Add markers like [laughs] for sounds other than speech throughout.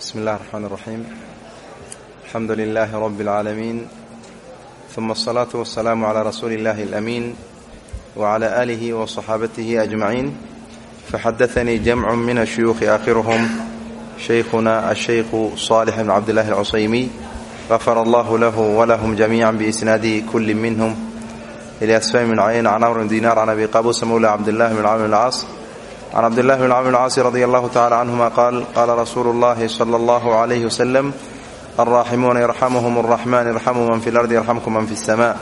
بسم الله الرحمن الرحيم الحمد لله رب العالمين ثم الصلاة والسلام على رسول الله الأمين وعلى آله وصحابته أجمعين فحدثني جمع من الشيوخ آخرهم شيخنا الشيخ صالح بن عبد الله العصيمي غفر الله له ولهم جميعا بإسناد كل منهم إلى أسفل من عين عن عمرو بن دينار عن أبي قابوس مولى عبد الله بن عمرو بن العاص can cabdillahi bn camr bn caasi radi allahu tacala canhuma qaal qaala rasuulu llahi sala allahu alayhi wasalam alraaximuuna yarxamuhum araxman yarxamu man fi lardi yarxamkum man fi اsama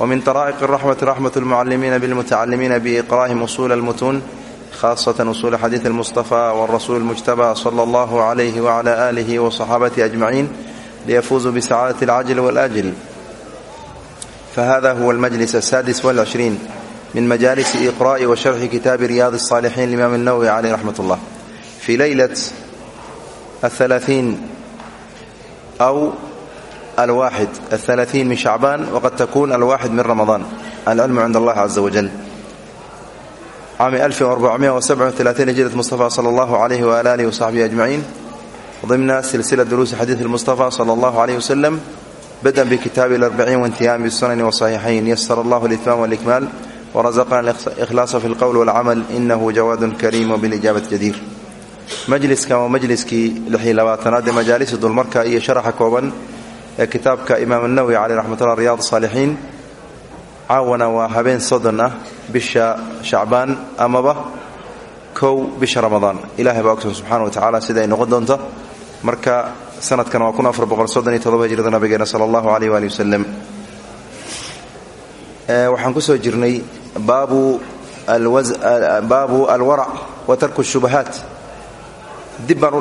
wmin taraa'iq raxmati raxmat lmucalimiina bilmutacalimiina biiqra'ihim usuula almutuun khasatan usuula xadiid almustafa wrasuul mujtaba sala allahu alayhi wcala alihi waصaxaabatihi ajmaciin liyafuuzuu bisacaadati alcajl wاlajl fahada huwa almajlis asaadis wاlcishriin min majaalis iqra'i wa sharxi kitaabi riyaad الصaalixiin limaam الnawowi caleyh raxmat اllah fii leylat aلثalaaثiin aw alwaaxid aلثalaaثiin min shacbaan waqad takun alwaaxid min ramadaan alcilmu cind allahi caza wajal caami hijrat mustafa sala allahu alayh wala alihi wasaxbihi ajmaciin ضمن سلسلة دروس حديث المصطفى صلى الله عليه وسلم بدءا بكتاب الأربعين وانتهاء بالسنن والصحيحين يسر الله الإتمام والإكمال wrasaqna ikhlaasa fi lqowl walcamal inahu jawaadun kariim wbilijaabati jadiir majliskan waa majliskii lixii labaatanaad ee majaalisi dulmarka iyo sharaxa kooban ee kitaabka imaam nawowi caleyh raxmatullah riyaad saalixiin caawana waa habeen soddon ah bisha shacbaan amaba kow bisha ramadaan ilahay baa ogsan subxana wa tacala sida ay noqon doonto marka sanadkan waa kun afar boqol soddon iyo todoba hijrada nabigeena sala allahu waxaan ku soo jirnay baabu alwarac wa tarku shubahaat. Dib baan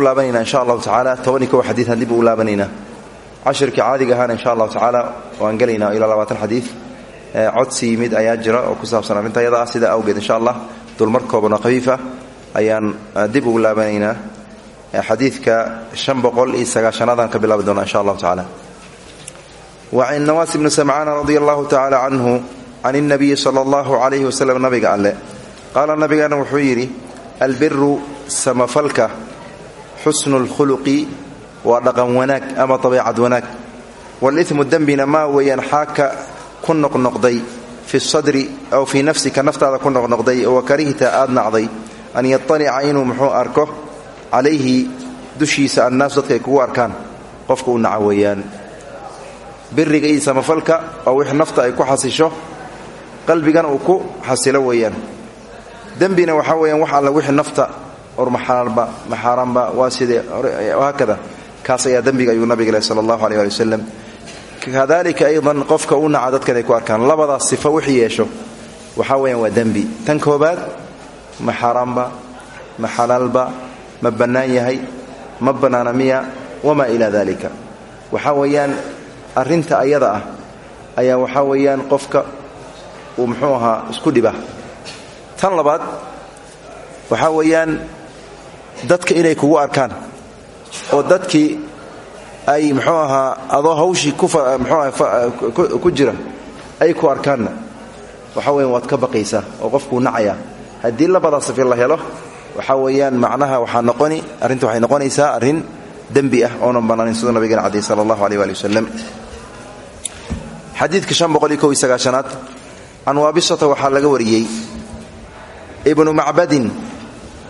insha allahu tacaala tobani kow xadiiaan dib u laabanaynaa insha allahu tacaala waan gelaynaa ilaa labaatan xadiid. Codsi yimid ayaa jira oo ku saabsan arrinta ayada ah awgeed insha allah dulmar kooban oo ayaan dib ugu laabanaynaa xadiidka shan ka bilaabi insha allahu tacaala wacan nawaas bni samcaana radi allahu tacaala canhu can innabiyi sala allahu calayhi wasalam nabiga alle. Qaala nabigeena wuxuu yidhi albiru samafalka xusnu lkhuluqi waa dhaqan wanaag ama dabeecad wanaag. Walimu dembina maa weeyaan xaaka ku noqnoqday fi sadri aw fii nafsika naftaada ku noqnoqday wa karihta aad nacday. An yatalica inuu muxuu arko calayhi dushiisa annaasu dadka ay kugu arkaan qofka u naca weeyaan biriga iyo samafalka oo wix nafta ay ku xasisho qalbigana uu ku xasilo weeyaan. Dembina waxaa weyaan wax alla wixii nafta or maxalaalba maxaaraanba waa sidee? Haakada kaas ayaa dembiga ayuu nabiga leh sala allahu aleh ali wasalam aydan qofka u naca ay ku arkaan labadaas sifo wixii yeesho waxaa weyaan waa dembi. Tan koobaad ma xaaraanba ma xalaalba ma bannaan yahay ma bannaana miya wamaa ilaa dalika waxaa weeyaan arrinta ayada ah ayaa waxaa weeyaan qofka uu muxuu ahaa isku dhiba. Tan labaad waxaa weeyaan dadka inay kugu arkaan oo dadkii ay muxuu ahaa adoo hawshii ku jira ay ku arkaanna. Waxaa weyan waad ka baqaysaa oo qofkuu nacayaa haddii labadaa sifi la helo waxaa weeyaan macnaha waxaa noqoni arrinta waxay noqonaysaa arrin dembi ah oonan bannaanin siduu nabigeena cadey sala allahu aleh waali wasalam xadiidka sagaashanaad can waabisata waxaa laga wariyey ibnu macbadin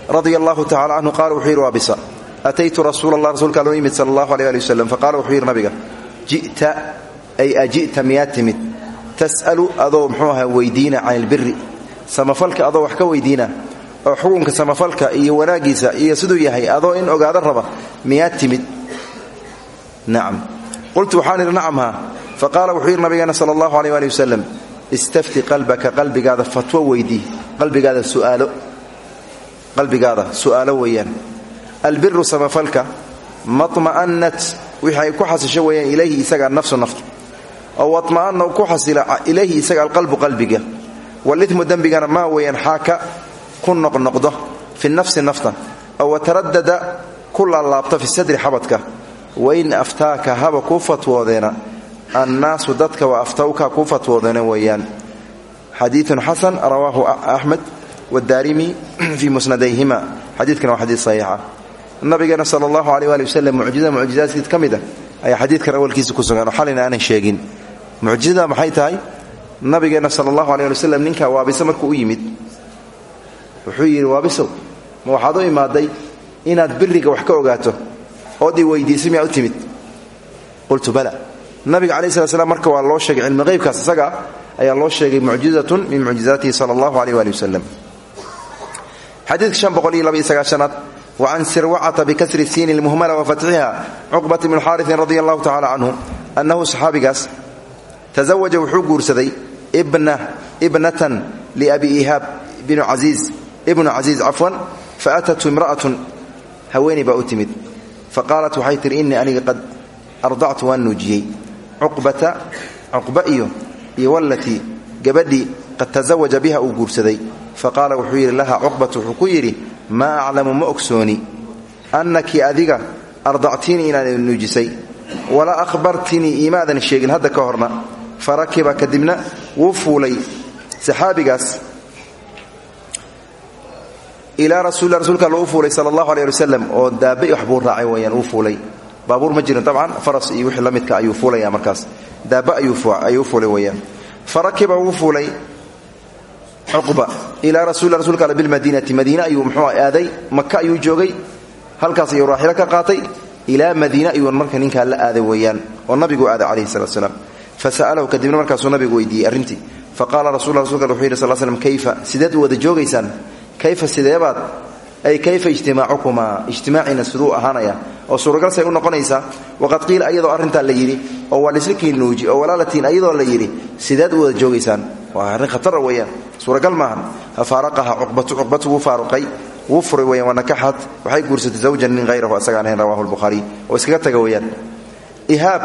radia allahu tacala canhu qaala wuxuu yidhi waabisa ataytu rasuula allah rasuulka loo yimid sala allahu aleh ali wasalam faqala wuxuu yidhi nabiga ji'ta ay aji'ta miyaad timid? Tas'alu adoo muxuu ahaa weydiina can ilbiri samafalka adoo wax ka weydiina oo xukunka samafalka iyo wanaaggiisa iyo siduu yahay adoo in ogaado raba miyaad timid? Nacam qultu waxaan idhi nacamha faqaala wuxuu yidhi nabigeena sala allahu aleh ali wasalam istafti qalbaka qalbigaada fatwo weydii qalbigaada suaalo qalbigaada su'aalo weeyaan. Albiru samafalka maطma'anat wixii ay ku xasisho weeyaan ilayhi isaga nafsu naftu. Oo waطma'ana ku xasila ilayhi isaga alqalbu qalbiga. Walimu dembigana maa weeyaan xaaka ku noqnoqdo fi nafsi nafta oo wataradada ku laalaabto fi sadri xabadka. Wain aftaaka haba kuu fatwoodeena annaasu dadka waa aftawka kuu fatwoodeena weeyaan xadiiun xasan rawaahu axmed wadaarimi fii musnadayhima xadiidkan waa xadiid saxiixa nabigeena sala allahu aleyh waali wasalam mucjiza mucjizaadkiid ka mid ah ayaa xadiidkan awalkiisa ku sugan oo xalina aanan sheegin mucjizada maxay tahay nabigeenna sala allahu aleh ali wasalam ninkaa waabise markuu u yimid wuxuu yidhi waabisow ma waxaad u imaaday inaad biriga wax ka ogaato ood i nabiga calayi slat slam marka waa loo sheegay cilmi qaybkaas isaga ayaa loo sheegay mucjizatun min mucjizaatihi sala allahu aleyh waali wasalam xadiidka shan boqol iyo laba iyo sagaashanaad wa can sirwacata bikasri siini lmuhmala wa fatxiha cuqbat bni xaariin radia allahu tacala canhu annahu saxaabigaas tazawaja wuxuu guursaday ibnatan liabi ihaab ibnu casiiz cafwan faatatu imra'atun haweeney baa u timid. Faqaalat waxay tihi innii aniga qad ardactu waan nuujiyey cuqbata cuqba iyo iyo wallatii gabadhii qad tasawaja biha uu guursaday. Faqaala wuxuu yidhi laha cuqbatu wuxuu ku yidhi maa aclamu ma ogsooni. Annaki adiga ardactiinii inaad nuujisay. Walaa ahbartinii imaadan sheegin hadda ka horna. Farakiba kadibna wuu fuulay. Saxaabigaas ilaa rasuuli rsulka alla u fuulay sala allahu aleh ali wasalam oo daaba wax buu raacay weyaan uu fuulay baabuur ma jirin. Dabcan faras iyo wixii la midka ayuu fuulaya markaas. Daaba ayuu fuulay weyaan. Farakiba wuu fuulay cuqba ilaa rasuuli rsulka alla bilmadiinati. Madiine ayuu muxuu aaday maka ayuu joogay halkaas ayuu raaxilo ka qaatay ilaa madiine ayuu marka ninkaa la aaday weeyaan oo nabigu aaday calayhi salatu salaam fasa'alahu kadibna markaasuu nabigu weydiiyey arrintii. Faqaala rasul rasulka wuxuu yidhi sal kayfa? Sideed wada joogaysaan. Kayfa sideebaad ay kayfa ijtimaacukumaa? Ijtimaaciina siduu ahaanaya. Oo suuragalsay u noqonaysaa waqad qiila ayadoo arrintaa la yidhi oo waa lislikiin nuuji oo walaalatiin ayadoo la yidhi sideed wada joogaysaan. Waa arrin khatara weeyaan. Suuragal maahan. Fafaaraqaha cuqbatu cuqbatu wuu faaruqay wuu furay weyaan wanakaxat waxay guursatay zawjan nin hayrahu asagaan ahayn rawahu lbukhaariy oo iskaga taga weeyaan. Ihaab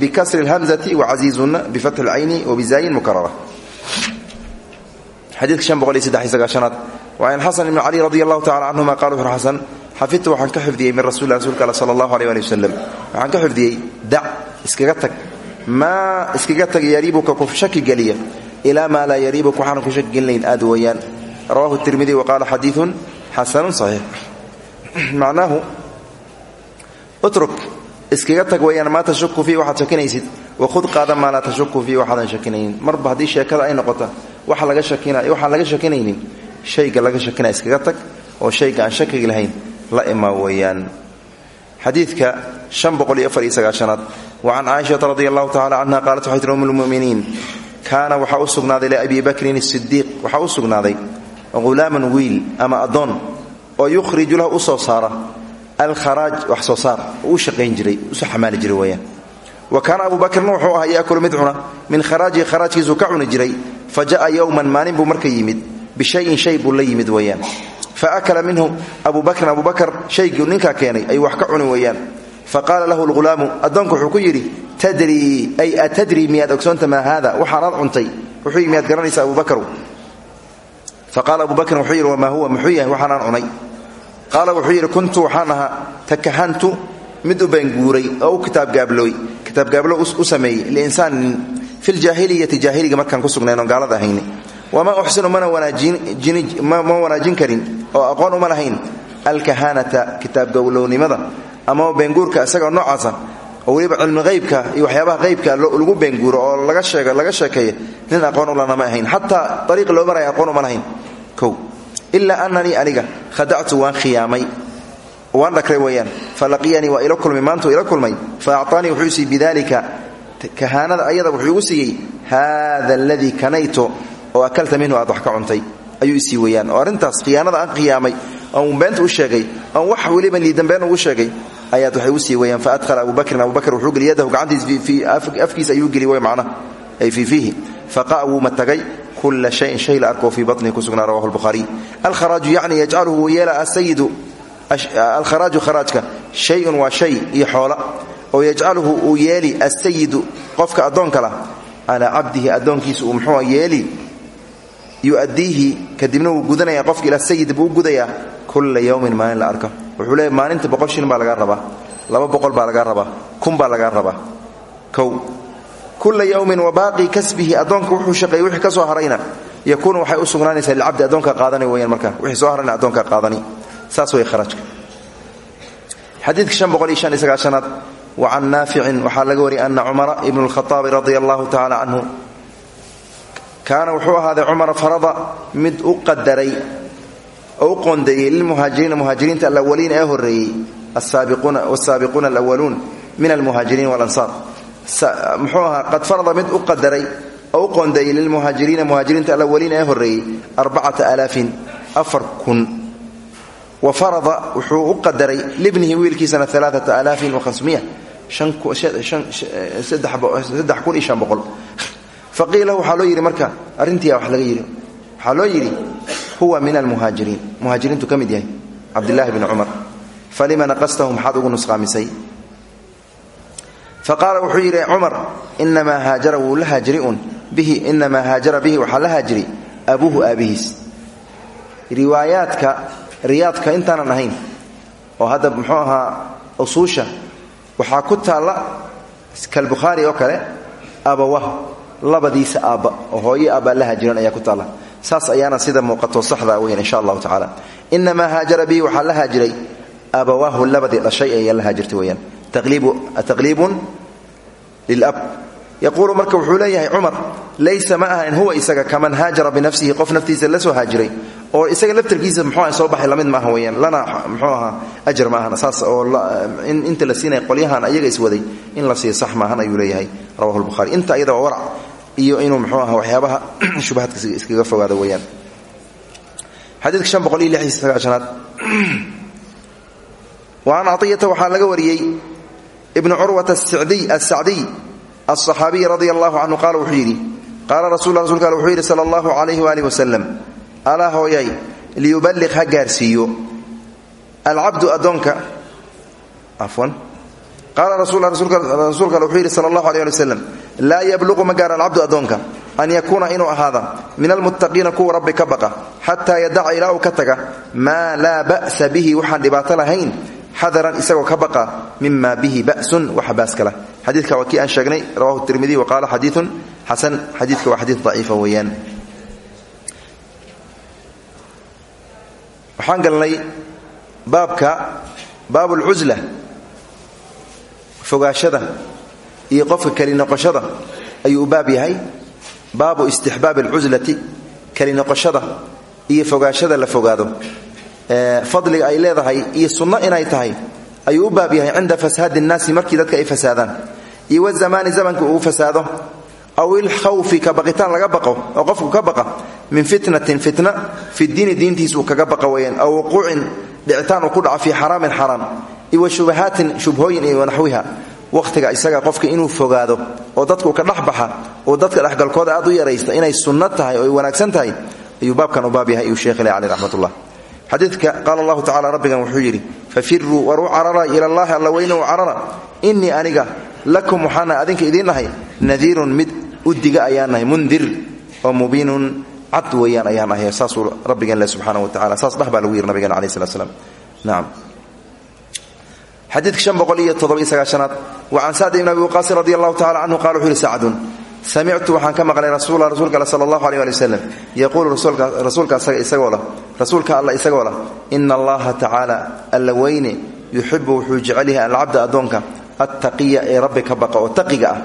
bikasri اlhamzati wacasiizuna bifatxi اlcayni wabizaayin mukarara xadiidka shan can xasan ibni cali radi allahu tacala canhuma qala wuxur xasan xafidtu waxaan ka xifdiyey min rasuli rsulka all sala allahu aleh ali wasalam waxaan ka xifdiyey dac iskaga tag. maa iskaga tag yariibuka ku shaki geliya ilaa maa laa yariibuka waxaanan ku shaki gelinayn aad weeyaan. rawahu tirmidi wa qaala xadiidun xasanun saxiix macnaahu utruk iskaga tag weyaan maa tashuku fii waxaad shakinaysid wakhud qaada maa laa tashuku fii waxaadan shakinaynin marba haddii sheekada ay noqota waxaan laga shakinaynin shayga laga shakinaya iskaga tag oo shayga aan shakigi lahayn la imaa weeyaan. Xadiidka sagaashanaad wa can caaishata radi allahu tacala canha qaalat waxay tiri um lmuminiin kaana waxaa u sugnaaday liabi bakrin sidiiq waxaa u sugnaaday hulaaman wiil ama addoon oo yukhriju lahu u soo saara alkharaaj wax soo shaqayn jiray u soo xamaali wa kaana abu bakrna wuxuu ahaa yaakulu cuna min kharaajihi kharaajkiisuu ka cuni jiray fa ja'a yowman maalin buu marka yimid bishayin shay buu la yimid weeyaan. Fa akala minhu abu bakrin abu bakar shaygii ninkaa keenay ayuu wax ka cuni weeyaan. Fa qaala lahu lghulaamu addoonku wuxuu ku yidhi tadrii ay atadrii miyaad ogsoonta maa haada? Waxaanaad cuntay. Wuxuu miyaad garanaysaa abu bakru fa qaala abu bakrin wuxuu yidhi wamaa huwa? Muxuu yahay waxaanaan cunay. Qaala wuxuu yidhi kuntu waxaan ahaa takahantu mid u baanguuray oo u kitaabgaablooy kitaabgaablo u sameeyey liinsaanin wamaa uxsinu mana ma wanaajin karin oo aqoon uma lahayn alkahaanata kitaabgablownimada ama beenguurka isagao noocaasa oo weliba cilmi qaybka iyo waxyaabaha qaybka lagu beenguuro oo laga sheego laga sheekeeya nin aqoon ulana ma ahayn xataa ariiq loo maraya aqoon uma lahayn kow ilaa ananii aniga khadactu waan khiyaamay waan dhakray weyaan falaqiyanii waa ila kulmay maantuu ila kulmay fa acطaanii wuxuu siiyey bidalika kahaanada ayada wuxuu igu siiyey haada aladii kanayto oo akalta minhu aad wax ka cuntay ayuu isii weyaan oo arrintaas khiyaanada aan khiyaamay oon beenta u sheegay oon wax weliba liidambeen ugu sheegay ayaad waxay u sii weyaan faadhala abu bakrin abu bakr wuxuu geli yadahu gacantiis afkiisa ayuu geli way macnaha ay fii fiihi. Faqa matagay kula shayin shay la arko fii baطnihi ku rawahu lbukhaariy alkharaaju yacni yajcaluhu wuu yeela asayidu alkharaaju kharaajka shayun waa shay iyo xoola oo yajcaluhu uu yeeli asayidu qofka addoonka lah calaa cabdihi addoonkiisa uu muxuu yeeli yu'addiihi kadibna wuu gudanaya qofka ila sayid buu u gudayaa kula yowmin maalin la arka wuxuu leeyahy maalinta boqol shilin baa lagaa rabaa laba boqol baa lagaa rabaa kun baa lagaa rabaa. Kow kula yowmin wa baaqi kasbihi addoonka wuxuu shaqeeyey wixii ka soo harayna yakuunu waxay u sugnaanaysaa lilcabdi addoonka qaadani marka wixii soo harayna addoonka qaadani. Saas way kharaajka xadiidka shan boqol iyo shan iyo wa can naaficin waxaa laga wariyay ana cumara ibnu lkhaaabi radia allahu tacala canhu kaana wuxuu ahaaday cumar farada mid u qadaray oo u qoondeeyey lilmuhaajiriina muhaajiriinta alawaliina ee horeeyey wasaabiquuna alawaluun min almuhaajiriin walansaar. Muxuu ahaa qad farada mid u qadaray oo u qoondeeyey lilmuhaajiriina muhaajiriinta alawaliina ee horeeyey arbacata alaafin afar kun. Wa farada wuxuu u qadaray libnihi wiilkiisana alaaata alaafin wahamsmiya saddex kun iyo shan boqol faqiila waxaa loo yidhi marka arrintiia wax laga yidhi. Waxaa loo yidhi huwa min almuhaajiriin muhaajiriintu ka mid yahay cabdilaahi bni cumar. Falima naqastahu maxaad ugu nusqaamisay. Faqaala wuxuu yidhi cumar inamaa haajara la haajiri un bihi inamaa haajara bihi waxaa la haajiri abuuhu aabihiis. Riwaayaadka riyaadka intaanan ahayn oo hadda muxuu ahaa usuusha waxaa ku taalla kalbukhaari oo kale abawah labadiisa aabba oo hooye aabbaa la haajiran ayaa ku taalla. Saas ayaana sida muuqato saxda weyan insha allahu tacala inamaa haajara bihi waxaa la haajiray abawaahu labadii dhashay ayaa la haajirtay weyaan taqliibun lilab yaquulu marka wuxuu leeyahay cumar laysa ma ahan huwa isaga kaman haajara binafsihi qof naftiisa la soo haajiray oo isaga laftarkiisa muxuu soo baxay la mid maaha weyaan lana muxuu ahaa ajar maahan saas oo inta la siinaya qolyahan ayaga iswaday in la siiyo sax maahan ayuu leeyahay rawahu lbuhari inta ayada waa iyo inuu muxuu ahaa waxyaabaha [clears throat] shubahaadka iskaga fogaado weyaan xadiidka shan boqol iyo lix iyo sagaashanaad [clears throat] wa can caطiyata waxaa laga wariyey ibnu curwata asacdiy alصaxaabiy radia allahu canhu qaala wuxuu yidhi qaala rasul rasulka ale wuxuu yidhi sala allahu calayhi waaalih wasalam alaa hooyay liyuballiq ha gaarsiiyo. Alcabdu addoonka. Afwan. Qaala rasulla rasuulka ale wuxuu yidhi sala allahu aleh ali laa yabluqu ma gaara alcabdu addoonka an yakuuna inuu ahaada min almuttaqiina kuwa rabbi ka baqa xataa yadaca ilaa uu ka taga maa laa ba'sa bihi waxaan dhibaato lahayn xadaran isagoo ka baqa mima bihi ba'sun waxa baaska lah xadiidka waa kii aan sheegnay rawahu tirmidi wa qaala xadiiun xasan xadiidka waa xadiid iyo qofka keli noqoshada ayuu u baab yahay. Baabu istixbaab alcuslati keli noqoshada iyo fogaashada la fogaado. Fadliga ay leedahay iyo sunno inay tahay ayuu baab yahay cinda fasaadi nnaasi markii dadka ay fasaadaan. Iyo wazamaani zamanka uu fasaado. Aw ilkhawfi ka baqitaan laga baqo oo qofku ka baqa min fitnatin fitna fi diini diintiis uu kaga baqa weyaan aw wuquucin dhicitaan ku dhaco fii xaraamin xaraam. Iyo wa shubahaatin iyo wanaxwiha wakhtiga isaga qofka inuu fogaado oo dadku ka dhexbaxa oo dadka dhexgalkooda aad u yaraysta inay sunno tahay oo wanaagsan tahay ayuu baabkan u baab yahay iyuu sheekh ilahi caleh raxmatullah. Xadiidka qaala allahu tacala rabbigan wuxuu yidhi fafiruu war u carara ila llahi alla weyne u carara. Innii aniga lakum waxaana adinka idiin nadiirun mid u diga mundir oo mubiinun cad weeyaan ayaan ahay saasuu subxaana wa tacala saas dhah baa lagu yidhi nabigan alai slat xadiidka shan boqol iyo toddobiyo sagaashanaad wa can sacd ibn abi waqaasin radi allahu tacala canhu qala wuxuu yihi sacdun samictu waxaan ka maqlay rasuula rasuulka alle sala allahu aleh ali wasalam yaquulu rasuulka isagoo lah rasuulka alla isagoo lah ina allaha tacaala alla weyne yuxibu wuxuu jecel yahay alcabda addoonka attaqiya ee rabbi ka baqa oo taqiga ah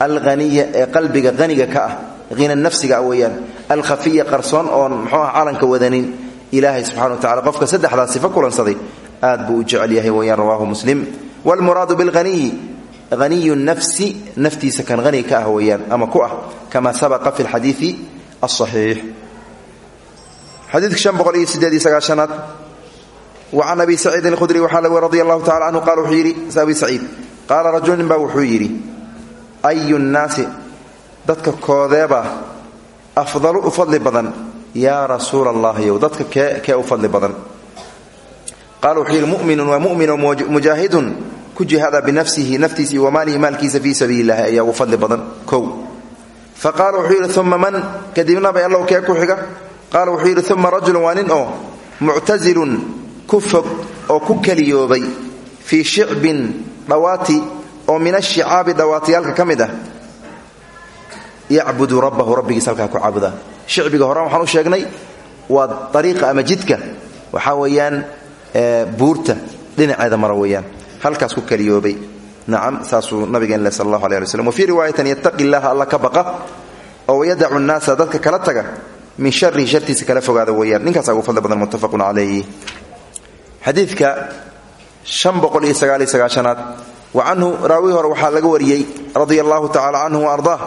alhaniya ee qalbiga haniga ka ah hina nafsiga ah weeyaan alkhafiya qarsoon oon muxuu ah calanka wadanin. Ilaahay subxana wa tacala qofka sifo kulansaday aad buu u jecel yahay weeyaan rawaahu muslim. Wlmuraadu bilhaniyi haniyu nafsi naftiisa kan haniga ka ah ama ku ah kama sabaqa fi lxadiidi asaxiix xadiidka shan boqol iyo sideed iyo sagaashanaad wa can abi saciidin alkhudri waxaa lagu radi allahu tacala canhu qaala wuxuu yidhi abi saciid qaala rajulin baa wuxuu yidhi ayu dadka koodeeba afdalu fadli badan yaa rasuula allahiyow dadka kee kee u fadli badan muminun waa mumin mujaahidun ku jihaada binafsihi naftiisa iyo wamaalihi maalkiisa fii sabiili illahi ayaa ugu fadli badan. Kow. Fa qaala wuxuu yidhi uma man? Kadibna bay allow kee ku xiga. Qaala wuxuu yidhi uma rajulun waa nin oo muctasilun ku fog oo ku keliyoobay fii shicbin dhawaati oo min ashicaabi dhawaatiyaalka ka mid ah. Yacbudu rabbahu rabbigiis halkaa ku buurta dhinaceeda mara weeyaan. Halkaas ku keliyoobay nacam saasuu nabigeen leh sal allahu aleh ali slm wa fii riwaayatin yattaqi llaha alla ka baqa oo wayadacu nnaasa dadka kala taga min sharihi shartiisa kala fogaada weeyaan. Ninkaasa ugu fadli badan muttafaqun calayhi xadiidka an boqol iyo sagaaliyo sagaashanaad. Wa canhu raawi hore waxaa laga wariyey radia allahu tacala canhu wa ardaah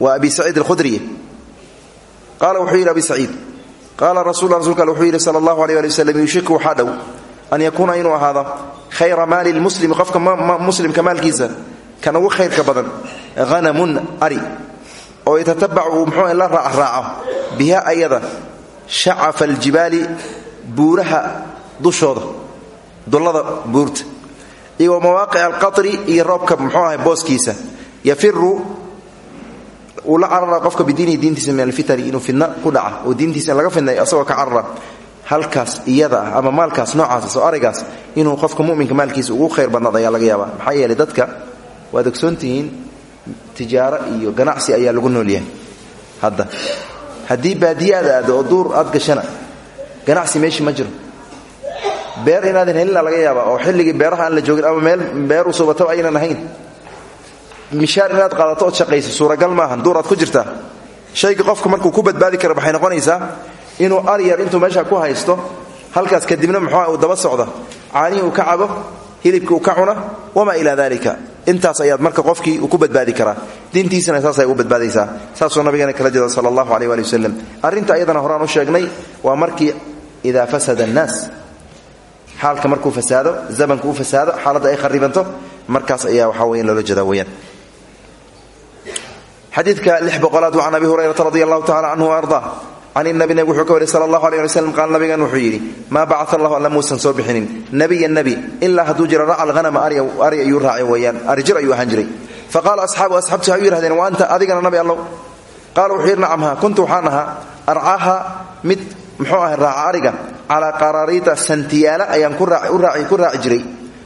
wa abi saciid alkhudriy qaala wuxuu yidhi abi saciid qaala rasul rasulka al wuxuu yidhi sala allahu aleh ali waslem yuushiku waxaa dhow an yakuuna inuu ahaado khayra maali lmuslimi qofka muslimka maalkiisa kan ugu khayrka badan hanamun ari oo yatatabacu uu muxuu la raacraaco biha ayada shacafa aljibaali buuraha dushooda dullada buurta iyo wa mawaaqic alqatri iyo roobka muxuu ahay booskiisa yafiru uu la carara qofka bidiinihi diintiisa min alfitani inuu fidna ku dhaca oo diintiisa in laga fidnay asagoo ka carara halkaas iyada ama maalkaas noocaas soo arigaas inuu qofka muminka maalkiisa ugu khayr badnaad ayaa laga yaabaa. Maxaa yeelay dadka waad ogsoontihiin tijaaro iyo ganacsi ayaa lagu noolyahay hadda. Haddii baadiye aad oo duur aad gashana ganacsi meeshii ma jiro. Beer inaadan helina laga yaaba oo xilligii beeraha aan la joogin ama meel beeru subataba aynan ahayn mishaar inaad qaadato ood shaqayso suuragal maahan duur aad ku jirtaa shayga qofka markuu ku badbaadi kara waxay noqonaysaa? Inuu aryar intuu meesha ku haysto halkaas kadibna muxuu uu daba socda. Caanihii uu ka cabo hilibkii uu ka cuna wamaa ilaa dalika intaas ayaad marka qofkii uu ku badbaadi karaa. Diintiisana saasay u badbaadaysaa. Saasuu nabigeena kala jeeda sala allahu aleh waali wasalam arrinta horaan u sheegnay waa markii idaa fasada annaas. Xaalka markuu fasaado zamanku u fasaado ay kharibanto markaas ayaa waxaa weya in loola jeeda weyaan xadiidka lix boqolaad wa can abi hurayrata radi allahu tacala canhu ardaa can wuxuu ka wariy sala allahu aleh ali qaala nabigan wuxuu yidhi maa bacaa allahu alla muusan soo bixinin. Nebiya nebi ilaa hadduu jira raca alhanama ari ayuu raacay weeyaan arijir ayuu ahaan jiray. Faqaala asxaabu asxaabti waxay u wa anta adigana nabi allow qaala wuxuu yidhi kuntu waxaan ahaa arcaaha mid muxuu ahay raaca ariga calaa qaraariita santiyaala ayaan ku raaci jiray.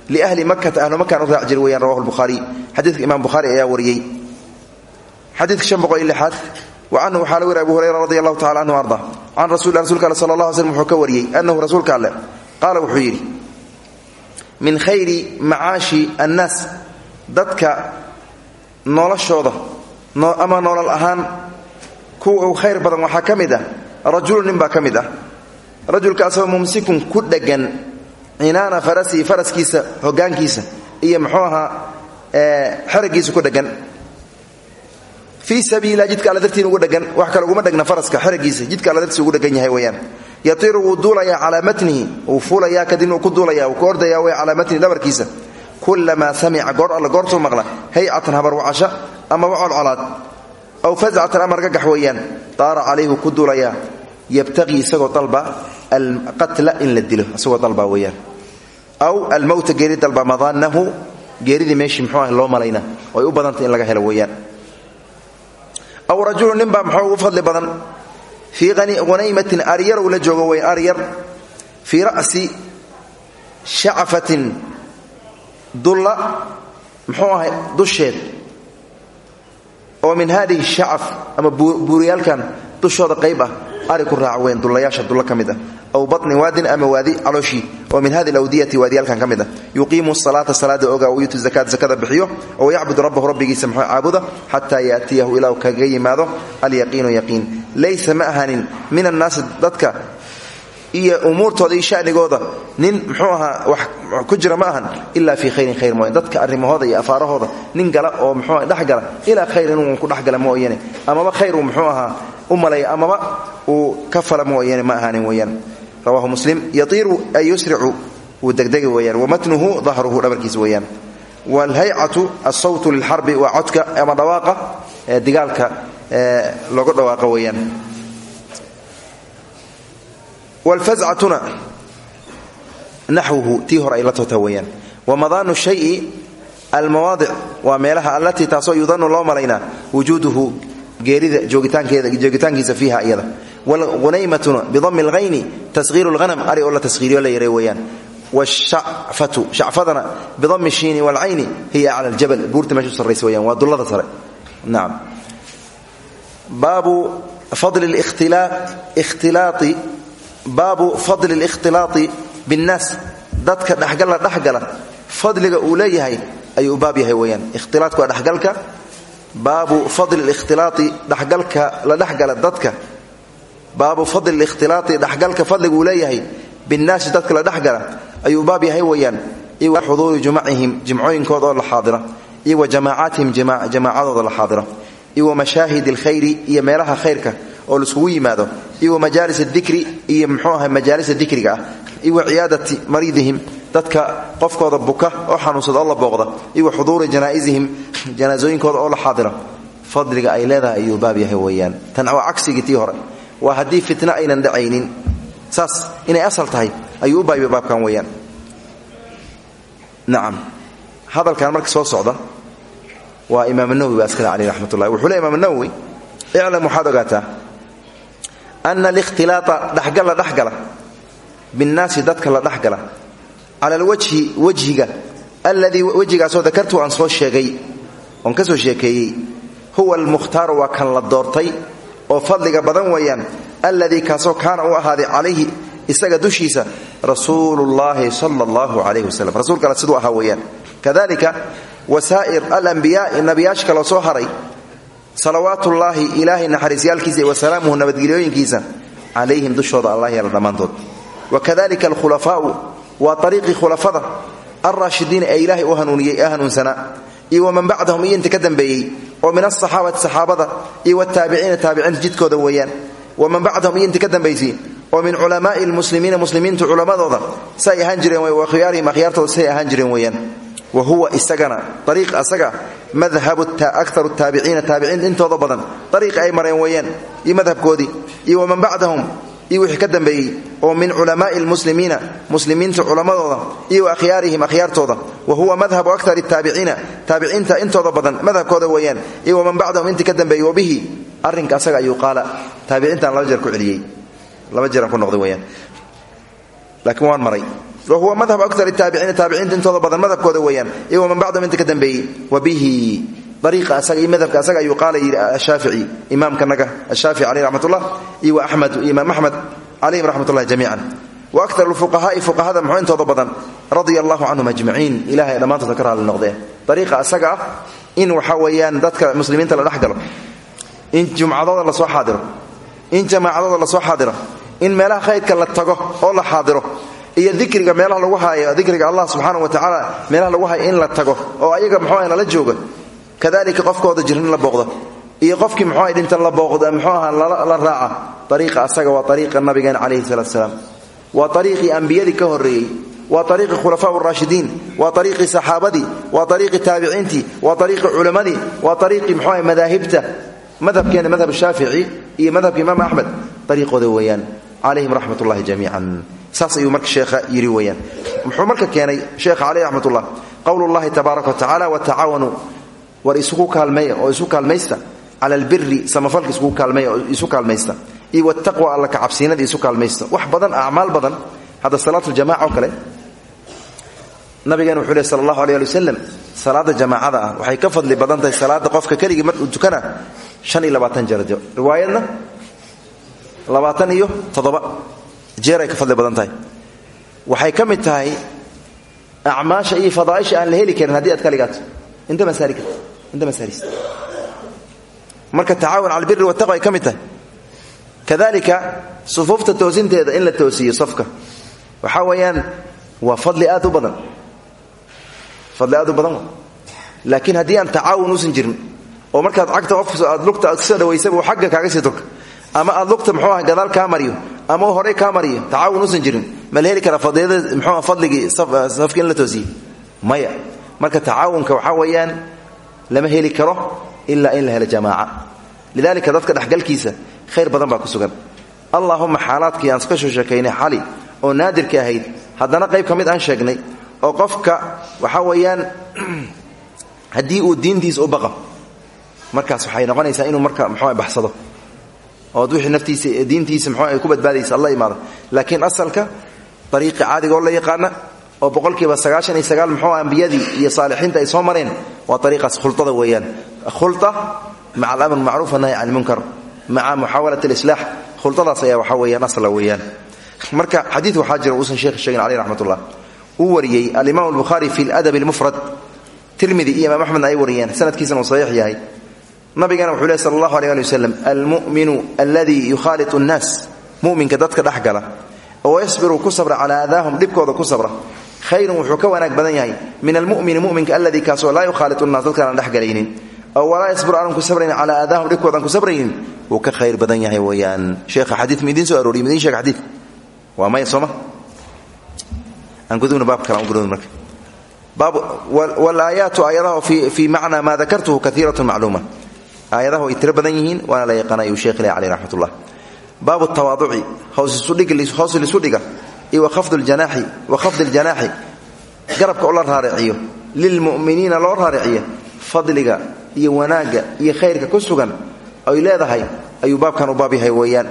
Liahli makata ahlu makaan u raaci jiray weyaan rawahu lbukhaariy xadiidka imaam bukhaari ayaa wariyey xadiidka shan boqol iyo lixaad. Wa canhu waxaa la wariy abu hurayra radi allahu tacala anhu arda. Can rasuli rsulka ale sala allah alay slm wuxuu ka wariyey annahu rasuulka alleh. Qaala wuxuu yidhi min khayri macaashi annaas dadka noloshooda ama nolol ahaan kuwa u khayr badan waxaa ka mid ah rajulu nin baa ka mid ah. Rajulkaasoo mumsikun ku dheggan cinaana farasihi faraskiisa hogaankiisa iyo muxuu xeragiisa ku dheggan fii sabiila jidka alla dartiin ugu dhegan wax kale uguma dhegna faraska xeragiisa jidka alla dartiis ugu dhegan yahay weyaan yatiiru wuu duulayaa calaa matnihi wuu fuulayaa kadibna uu ku duulaya wuu ku ordaya wey calaa matnihi dhabarkiisa. Kulamaa samica goor alla goortuu maqla haycatan habarwacasha ama wacolcolaad aw fazcatan ama argagax weeyaan daara calayhu ku duulayaa yabtaqii isagoo dalba alqatla in la dilo isagoo dalba aw almowta geeri dalba madaanahu geeridii meeshii muxuu ah loo malayna oy u badantay in laga helo weeyaan aw rajulu nin baa muxuu ugu fadli badan? Fii hunaymatin aryar uu la joogo weyn aryar. Fii ra'si shacafatin dulla muxuu ahay dusheed. Oo min haadihi shacaf ama buuriyaalkan dushooda qayb ah ari ku raaca weyn dullayaasha dulla ka mid ah aw batni waadin ama waadi calooshii oo min hadi lawdiyati waadiyaalkan ka mid ah. Yuqiimu salaata salaada ogaa wayuutu zakaata zakada bixiyo. Oo yacbud rabbahu rabbigiisa muxuu caabuda xataa yaatiyahu ilaa kaga yimaado alyaqiinu yaqiin. Laysa ma ahanin min annaasi dadka iyo umuurtooda iyo shanigooda. Nin muxuu ahaa wax ku jira ma ahan ilaa fii khayrin khayr mooyane dadka arrimahooda iyo afaarahooda nin gala oo muxuu dhexgala ilaa khayr inuu ku amaba khayr uu muxuu ma ahaanin weeyaan rawahu muslim yatiiru ay yusricu wuu degdegi weeyaan wamatnuhu dahruhu dhabarkiisa weeyaan. Waalhaycatu alsawtu lilxarbi waa codka ama dhawaaqa ee digaalka looga dhawaaqa weeyaan. Wlfazcatuna naxwuhu tii hore ay la tota weeyaan. Wamadaanu shayi almawaadic waa meelaha allatii taasoo yudanu wlghunaymatuna bidami lhayni tashiiru lhanam ari oo la tashiiriyo la yara weeyaan washacfatu shacfadana bidami shiini wlcayni hiya acla ljabal buurta meesha u sarraysa weyaan waa dullada sare nacam baabu fadli ikhtilaai baabu fadli اlاkhtilaaطi bاnnaas dadka dhexgal la dhexgala fadliga uu leeyahay ayuu baab yahay weyaan ikhtilaadku waa dhexgalka baabu fadli likhtilaai dhexgalka la dhexgala dadka baabu fadli likhtilaai dhexgalka fadliga uu leeyahay binnaasi dadka la dhexgala ayuu baab yahay weyaan xuduuri jumacihim jimcooyinkooda oo la xaadira iyo wa jamaacaatihim jamaacadooda la xaadira iyo wa mashaahid alkhayri iyo meelaha khayrka oo laiskugu yimaado iyo wa majaalis adikri iyo mxuu ahay majaalisa dikriga ah dadka qofkooda buka oo xanuunsada oo booqda iyo wa janaaisihim janaasooyinkooda oo la xaadira fadliga ay leedahay ayuu baab yahay weyaan tan waa cagsigii tii hore waa haddii fitna aynan dhacaynin saas inay asal tahay ayuu u baabya baabkan weyaan nacam hadalkan marka soo socda waa imaam nawowi baa iskale caleyh raxmat ullahi wuxuu le imaam nawowi iclam waxaad ogaataa ana alikhtilaaa dhexgal la dhexgala binnaasi dadka la dhexgala cala alwajhi wejhiga alladii wejigaasoo dakartu aan soo sheegay oon ka soo sheekeeyey huwa almukhtaaru waa kan la doortay oo fadliga badan weeyaan alladii kaasoo kaana u ahaaday calayhi isaga dushiisa rasuulullaahi sala allahu calayhi wasalam rasuulka alle siduu ahaa weeyaan. Kadalika wasaa'ir alambiyaai nabiyaasha kaloo soo haray salawaatullaahi ilaahay naxariisyaalkiisa iyo wasalaamuhu nabadgelyooyinkiisa calayhim dushooda allah yeela dhammaantood wakadalika alkhulafaau waa ariiqii khulafada alraashidiina ee ilaahay u hanuuniyey ee hanuunsanaa iyo waman bacdahum iyo inta ka dambeeyey oo min asaxaabati saxaabada iyo wataabiciina taabiciinta jidkooda weeyaan. Waman bacdahum iyo inta ka dambaysay oo min culamaai lmuslimiina muslimiintu culammadooda say ahaan jireen w wakhyaarihim akhyaartooda say ahaan jireen weeyaan. Wa huwa isagana ariiq asaga madhabu akaru taabiciina taabiciinta intooda badan. Ariiqi ay mareen weeyaan iyo madhabkoodii. Iyo waman bacdahum iyo wixii ka dambeeyey oo min culamaai lmuslimiina muslimiinta culammadooda iyo akhyaarihim akhyaartooda wa huwa madhabu akar taabiciina taabiciinta intooda badan madhabkooda weeyaan iyo waman bacdahum intii ka dambeeyey wabihi arrinka asaga ayuu qaala. Taabiciintan laba jeer ku celiyey. Laba jeeraan ku noqday weyaan laakiin waan maray. Wa huwa madhab akar taabiciina taabiciinta intooda badan madhabkooda weeyaan iyo waman bacdahum inta ka dambeeyey wabihi madhabka asaga ayuu qaala yidhi ashaafici imaamkanaga ashaafici caleyh raxmat ullah iyo wa axmed iyo imaam axmed calayhim raxmat ullahi jamiican. Wa aktar lfuqahaai fuqahada muxuu intooda badan radia allahu canhum ajmaciin ilahay dhammaantooda ka raali noqdee. Ariiqa asaga ah in waxa weeyaan dadka muslimiinta la dhex in jumcadooda la soo xaadiro in jamaacadooda la soo xaadiro in meelaha khayrka la tago oo la xaadiro iyo dikriga meelaha lagu haayo dikriga allah subxaana wa tacaala meelaha lagu hayo in la tago oo ayaga muxuu lala jooga kadalika qofkooda jirin la booqdo. Iyo qofkii muxuu dhintan la booqdo muxuu aha la raaca. Ariiqa asaga waa ariiqa nabigeena calayhi salatu salaam waa ariiqii ambiyadii ka horreeyey. Waa ariiqii khulafaa raashidiin. Waa ariiqii saxaabadii. Waa ariiqii taabiciintii. Waa ariiqii culammadii. Waa ariiqii muxuu madaahibta. Madhabkeena madhab shaafici iyo madhabka imaam axmed. Ariiqooda weeyaan. Calayhim raxmat ullahi jamiican. Saas ayuu marka sheekha yidhi weeyaan. Muxuu marka keenay sheekha caleyh raxmat ullah qowlu llahi tabaaraka wa tacala watacaawanuu war isugu kaalmeeya oo isu kaalmaysta. Cala albiri samafalka isugu kaalmeeya oo isu kaalmaysta. Iyo wataqwa alla kacabsiinada isu kaalmaysta. Wax badan acmaal badan. Hadda salaatuljamaca oo kale. Nabigeena wuxuu leh sala allahu alay ali wasalam salaada ah. Waxay ka fadli badan tahay salaada qofka keligii markuu tukana shan iyo labaatan jarajo. Riwaayadna labaatan iyo toddoba. Jeeray ka fadli badan tahay. Waxay ka tahay acmaasha iyo fadaaisha aan la heli karin haddii aad kaligaato inta masaari marka tacaawun cala albiri wataqwa ay ka mid tahay kadalika sufuufta toosinteeda in la toosiyo safka waxaa weeyaan waa fadli aad u badan fadli aad u badan laakiin haddii aan tacaawun uusan jirin oo markaad cagta qofka aad lugta aad ku soo dhawaysaba uu xagga kaaga sii turka ama aad lugta muxuu aha gadaal kaa mariyo ama uu horey kaa mariyo tacaawun uusan jirin ma lama heli karo ilaa in la helo jamaaca. Lidalika dadka dhexgalkiisa khayr badan baa ku sugan. Allaahuma xaalaadkii aan ka soo sheekaynay xali oo naadirka ahayd haddana qayb ka mid aan sheegnay oo qofka waxaa weeyaan [clears throat] haddii uu diintiisa u baqo markaas waxay noqonaysaa inuu marka muxuu baxsado. Ood wixii naftiisa diintiisa muxuu ay ku badbaadaysa alla imaado. Laakiin asalka dariiqi caadiga oo la yaqaana oo boqolkiiba sagaashan iyo sagaal muxuu ambiyadii iyo saalixiinta ay soo mareen waa ariiqaas khulada weeyaan. Khula maca alamr macruuf wanahy can lmunkar maca muxaawalat alislaax khuladaas ayaa waxaa weeyaan asla weeyaan. Marka xadiid waxaa jira uusan sheekh sheegin caleyh raxmat ullah uu wariyey alimaam albukhaari fi ladab almufrad tirmidi iyo imaam axmedna ay wariyeen sanadkiisana uu saxiix yahay. Nabigana wuxuu leh sala allahu aleh ali wasalam almu'minu alladii yukhaalitu nnaas mu'minka dadka dhex gala oo yasbiru ku sabra calaa aadaahum dhibkooda ku sabra khayrun wuxuu ka wanaag badan yahay. Min almumini muminka alladii kaasoo laa yukhaalitu nnaas dadkaan dhexgalaynin oo walaa yasbiru aanan ku sabraynin calaa aadaahum dhibkoodan ku sabraynin. Wuu ka khayr badan yahay weyaan sheekha xadii ma idiin soo arooriy ma idiin sheega xadii waa maya sooma aan gudubna baab kale aan gudubna marka. Walaayaatu aayadaha fii macnaa maa dakartuhu kaiiratun macluuma. Aayadahu ay tiro badan yihiin waana la yaqaana ayuu sheekh ilahi caleyh raxmat ullah baabu iyo wafdi ljanaaxi garabka oo la raariciyo lilmuminiina loo raariciyo fadliga iyo wanaagga iyo khayrka ku sugan ay leedahay ayuu baabkan u baab yahay weeyaan.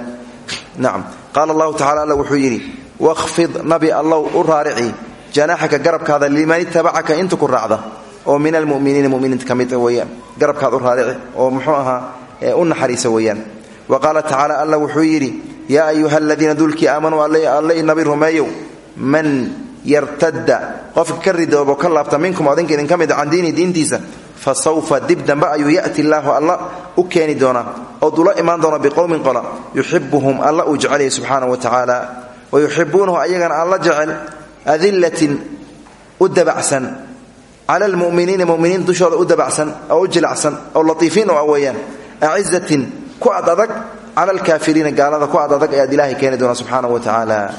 Nacam qaala allahu tacala alla wuxuu yidhi wakhfid nabi allow u raarici janaaxaka garabkaada liman itabacaka inta ku raacda. Oo min almuminiina muminiinta ka mid weyaan garabkaad u raarici oo muxuu ahaa u naxariisa weeyaan. Wa qaala tacaala alla wuxuu yidhi yaa ayuha aladiina dulkii aamanuu alle nabi rumeeyow man yartadda qofka ka ridoobo ka laabta minkum adinka idinka mida can diini diintiisa fa sawfa dib dambe ayuu ya'ti illaahu alla u keeni doonaa ood ula imaan doona biqowmin qola yuxibuhum alla uu jecelyahy subxaana wa tacaala wa yuxibuunahu ayagana alla jecel adillatin u dabacsan cala almuminiina muminiin dushooda u dabacsan ku ad adag cala alkaafiriina gaalada ku ad adag ayaad ilaahay keeni doona subxaana wa tacaala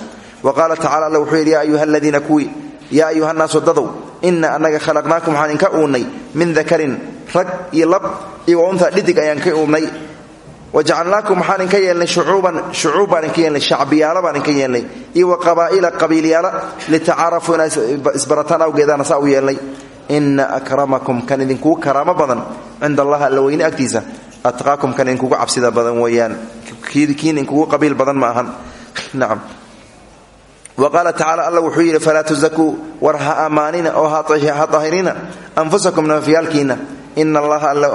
wa qaala tacala alla wuxuu yidhi yaa ayuha aladiina kuwii yaa ayuha naasu dadow ina annaga khalaqnaakum waxaan idinka uunnay min dakarin rag iyo lab iyo unta dhidig ayaan ka uunnay wa jacalnaakum waxaan idinka yeelnay shucuuban shucuub baan idinka yeelnay shacbiyaala baan idinka yeelnay iyo wa qabaa'ila qabiilyaala litacaarafuu inaa isbarataan awgeedaana saa u yeelnay ina akramakum kan idinkugu karaamo badan cinda allahi alla atqaakum kan idinkugu cabsida badan weeyaan. Kiin idinkugu qabiil badan ma ahan. Nacam wa qaala tacala alla wuxuu yidhi falaa tusakuu war ha ammaanina oo ha dahirina anfusakum nafafyaalkiina ina allaha alla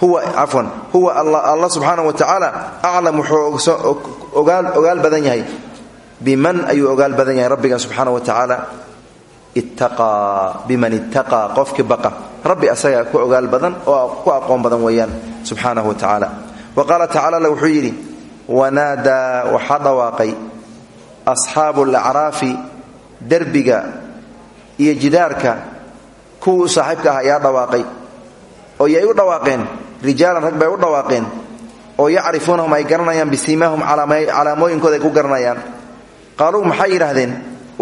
huwa cafwan huwa alla subxaana wa tacaala aclam wuxuu ogaal badan yahay. Biman ayuu ogaal badan yahay rabbigan subxaana wa tacaala ittaqaa biman ittaqaa qofkii baqa. Rabbi asagaa ku ogaal badan oo ku aqoon badan weeyaan subxaanahu wa tacaala wa qaala tacala alla wuxuu yidhi wanaadaa waxaa dhawaaqay asxaabu alacraafi derbiga iyo jidaarka kuwii saaxiibka ah ayaa dhawaaqay. Oo yay u dhawaaqeen rijaalan rag bay u dhawaaqeen oo yacrifuunahum ay garanayaan bisiimaahum calaamooyinkooda ay ku garanayaan. Qaaluu maxay yidhaahdeen?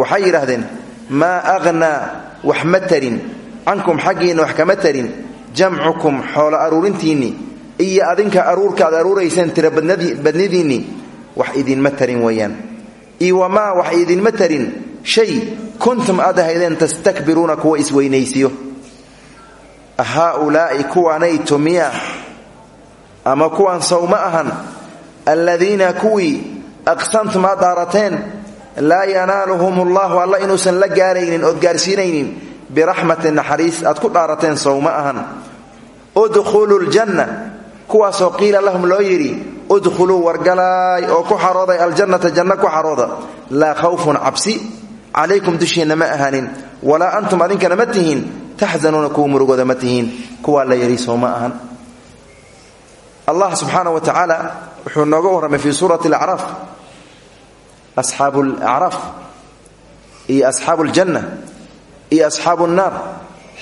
Waxay yidhaahdeen maa aghnaa wax ma tarin cankum xaggiinna wax kama tarin jamcukum xoolo aruurintiinni. Iyo adinka aruurka aad aruurayseen tira badnidiinni. Wax idinma tarin weeyaan. Iyo wamaa wax idinma tarin shay kuntum aad ahaydeen tastakbiruuna kuwa isweynaysiyo. Haaulaa'i kuwaanayto miya ama kuwaan sow ahan. Alladiina kuwii aqsamtum aad dhaarateen laa yanaaluhum ullahu alla inuusan la gaaraynin ood gaarsiinaynin biraxmatin naxariis aad ku dhaarateen sow ma ahan. Udkhuluu ljanna kuwaasoo qiila lahum loo yidhi udkhuluu wargalaay oo ku xarooday aljannata janno ku xarooda. Laa khawfun cabsi calaykum dushiinna ma ahaanin. Walaa antum adinkana ma tihiin taxzanuuna kuwa murugooda ma tihiin. Kuwaa la yidhi soo ma asxaabu alacraaf iyo asxaabu aljanna iyo asxaabu nnaar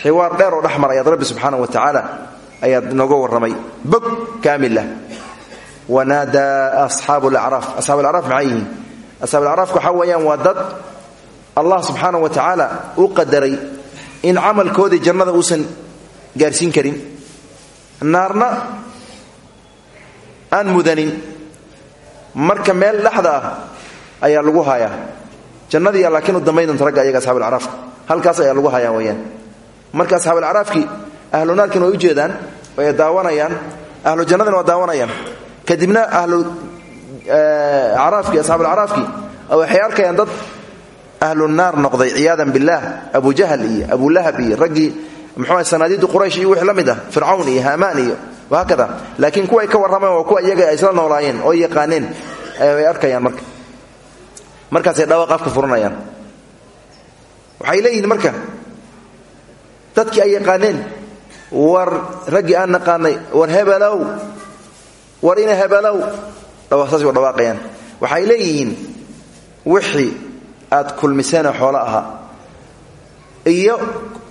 xiwaar dheer oo dhex marayaad rabbi subxaana wa tacaala ayaad nooga warramay bog kaamilah wanaadaa asxaabu alacraaf asxaabu alacraaf maxay yihiin asxaabu alacraafka waxaa weeyaan waa dad allah subxaana wa tacaala u qadaray in camalkoodii jannada uusan gaarsiin karin naarna aan mudanin marka meel dhexda ah ayaa lagu hayaa. Jannadiiya laakiin u dambayn doonta ragga ayaga asxabu alacraafka halkaas ayaa lagu hayaa weyaan marka asxaabu alacraafkii ahlu naarkiina way ujeedaan way daawanayaan. Ahlu jannadina waa daawanayaan. Kadibna ahlu acraafkii asxaabu alacraafkii waxay arkayaan dad ahlu naar noqday ciyaadan billaah. Abu jahl iyo abu lahab iyo raggii mxuu sanaadiidu quraysh iyo wixii la mid ah fircawn iyo haamaan iyo wahaakada. Laakiin kuway ka warramaan waa kuwa iyaga ay isla noolaayeen oo yaqaaneen ay arkayaan marka markaasay dhawaaq afka furanayaan. Waxay leeyihiin marka dadkii ay yaqaaneen war raggii aan naqaanay war hebelow war ina hebelow saas u dhawaaqayaan. Waxay leeyihiin wixii aad kulmiseenoo xoolo ahaa iyo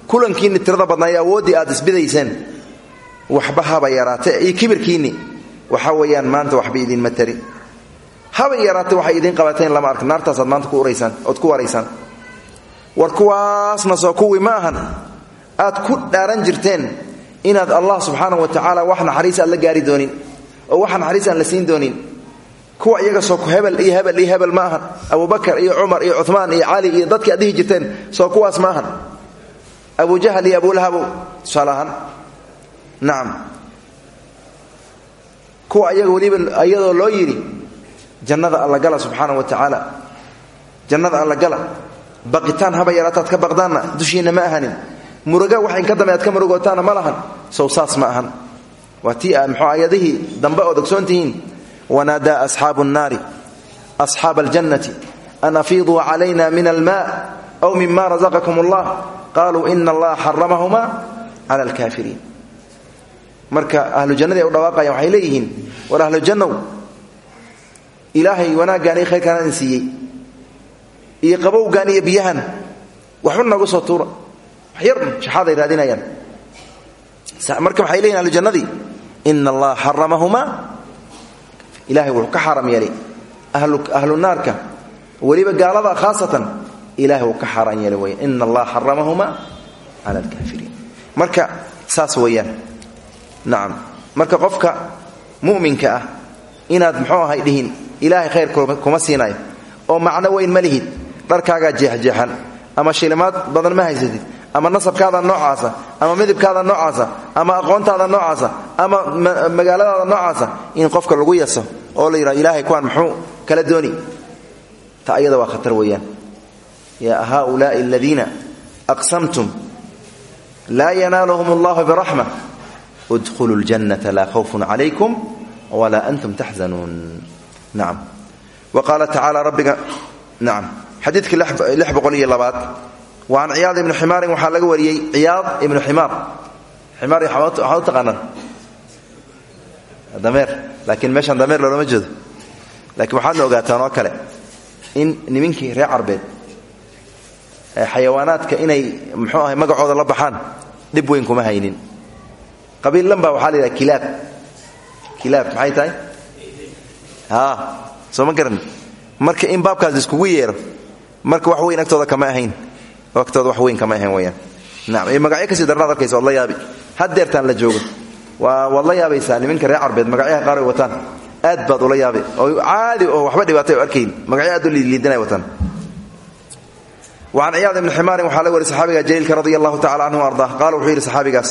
kulankiinni tirada badnaa iyo awooddii aad isbidayseen waxba haba yaraate iyo kibirkiinni waxa weeyaan maanta waxba idinma tarin haba yaraate waxay idiin qabateen lama arka naartaasaad maanta ku uraysaan ood ku waraysaan war kuwaasna soo kuwii ma aad ku dhaaran jirteen inaad allah subxaana wa tacaala wax naxariis aad la gaari doonin oo wax naxariis aan la siin doonin. Kuwa iyaga soo hebel iyo hebel iyo hebel ma ahan. Abubakar iyo cumar iyo cumaan iyo cali iyo dadkii aad jirteen soo kuwaas ma ahan. Abujahal iyo abulahabow tusaale ahaan. Nacam kuwa iyaga weliba iyadoo loo yidhi jannada alla gala subxaana wa tacaala. Jannada alla gala. Baqitaan haba yaraataad ka baqdaanna dushiinna ma ahanin. Muruga wax inka dambe aad ka murugootaana ma lahan. Saas ma ahan. Waa tii aad muxuu ayadihii dambe ood ogsoon tihiin? Wanaadaa aljannati an afiiduu calayna min almaa aw mima razaqakum allah qaluu ina allaha xaramahuma cala alkaafiriin. Marka ahlu jannadii ay u dhawaaqayaan waxay leeyihiin war ahlu jannow ilaahay wanaaggaan iyo khayrkaan idin siiyey. Iyo qabowgaan iyo biyahan. Waxba noogu soo tuura. Wax yar shaxaaday raadinayaan. Marka waxay leeyihiin ahlu jannadii ina allaha xaramahuma ilahay wuxuu ka xaram yeelay. Ahlu naarka weliba gaalada khaasatan ilahay wuu ka xaaraan yeelay weya ina allaha xaramahuma cala marka saas weeyaan. Nacam marka qofka mu'minka ah inaad muxuu ahay dhihin ilaahay khayr kuma siinayo. Oo macno weyn ma lihid. Dharkaagaa jeexjeexan. Ama shilimaad badan ma haysatid. Ama nasabkaada noocaasa. Ama midibkaada noocaasa. Ama aqoontaada noocaasa. Ama magaaladaada noocaasa. In qofka lagu yaso oo la yidhahdo ilaahay kuwaan muxuu kala dooni. Ta ayada waa khatar weeyaan. Yaa haulaai aladiina aqsamtum laa yanaaluhum allahu biraxma udkhuluu ljannata laa khawfun calaykum walaa antum taxzanuun nacam wa qaala tacaala rabbiga nacam xadiidkii lix boqol iyo labaad wa can ciyaad ibni ximaarin waxaa laga wariyey ciyaad ibnu ximaar ximaar waxaa u taqaanaan dameer laakiin meeshaan dameer loolama jeedo laakiin waxaadna ogaataan oo kale in nimankii reer carbeed xayawaanaadka inay muxuu ahay magacooda la baxaan dhib haa soo ma garan? Marka in baabkaas iskugu yeero marka wax weyn agtooda kama ahayn. Agtooda wax weyn kama ahayn weyaan naam magacyo ka sii darnaad arkaysa waad la yaabi. Haddeertaan la joogo. Waa waad la yaabaysaa nimanka reer carbeed magacyaha qaar ay wataan. Aad baad ula yaabe oo caadi oo waxba dhibaatay o arkayn. Magacyo aad u liidliidanay wataan. Wacan ciyaad ibni ximaarin waxaa la wari saxaabiga jaliilka radia allahu tacala canhu ardaa qaala wuxuu yidhi saxaabigaas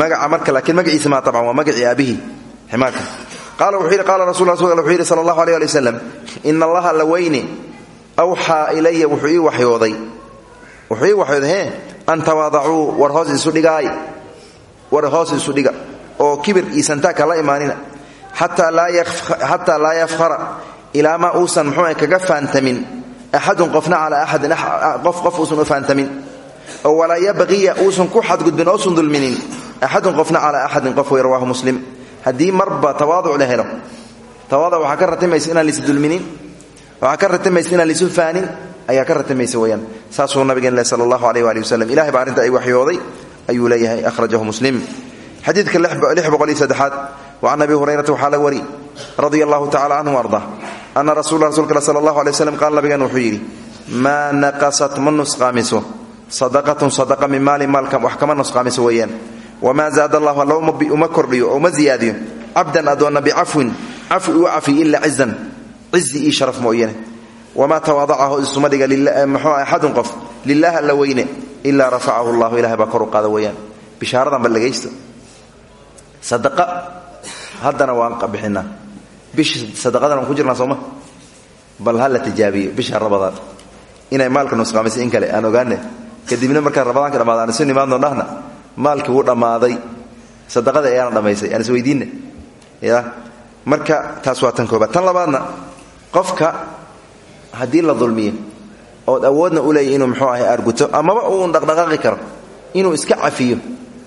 magaca marka laakiin magaciisa maa tabcan waa magacii aabihii ximaarka yidhi sala allahu aleyh ali wasalam ina allaha la weyne awxaa ilaya wuxuu ii waxyooday. An tawaadacuu war hoos isu dhiga oo kibir iyo santaaka la imaanina xataa laa yafkhara ilaa ma uusan muxuu kaga faantamin axadun qofna calaa axadin qof qof uusan u faantamin oo walaa yabqiya uusan ku xadgudbin oosan dulminin axadun qofna calaa axadin qof wey rawaahu muslim haddii marba tawaaduc la helo tawaaduc waxaa ka ratimaysa inaan lais dulminin waxaa ka ratimaysa inaan laisu faanin ayaa ka ratimaysa weyaan saasuu nabigeen leh sala allahu aleyh waali wasalam ilahay ay waxyooday ayuu leeyahay ahrajahu muslim. Xadiidka saddexaad wacan abi hurayrata waxaa la wari radia allahu tacala canhu arda ana rasul rasulka al sala allahu alay waslam qaal nabigeen wuxuu yidhi naqasat ma nusqaamiso sadaqatun sadaqa min maali maalka wax kama nusqaamiso weeyaan wamaa zaada allahu alla uma kordhiyo oo uma ziyaadiyo. Cabdan adoonna bicafwin cafwi u cafiy ilaa cizan cizi io sharaf mooyane. Wamaa tawaadacahu isuma dhiga mxuu axadun qof. Lilah alla weyne ilaa rafacahu llahu ilahay baa kor u qaada weeyaan. Bishaaradan bal dhegaysto sadaqa haddana waan bixinaa bisha sadaqadan waan ku jirnaa sooma? Bal ha la tijaabiyo bisha rabadaan. In kale aan ogaane kadibna markaan rabadaanka dhamaada aan isu dhahna maalkii wuu dhammaaday. Sadaqada ayaana dhammaysay. Aan isweydiinna ya. Marka taas waa tan koobaad tan labaadna qofka haddii la dulmiyo ood awoodna u leeyahy inuu muxuu ahay aarguto amaba uun dhaqdhaqaaqi karo inuu iska cafiyo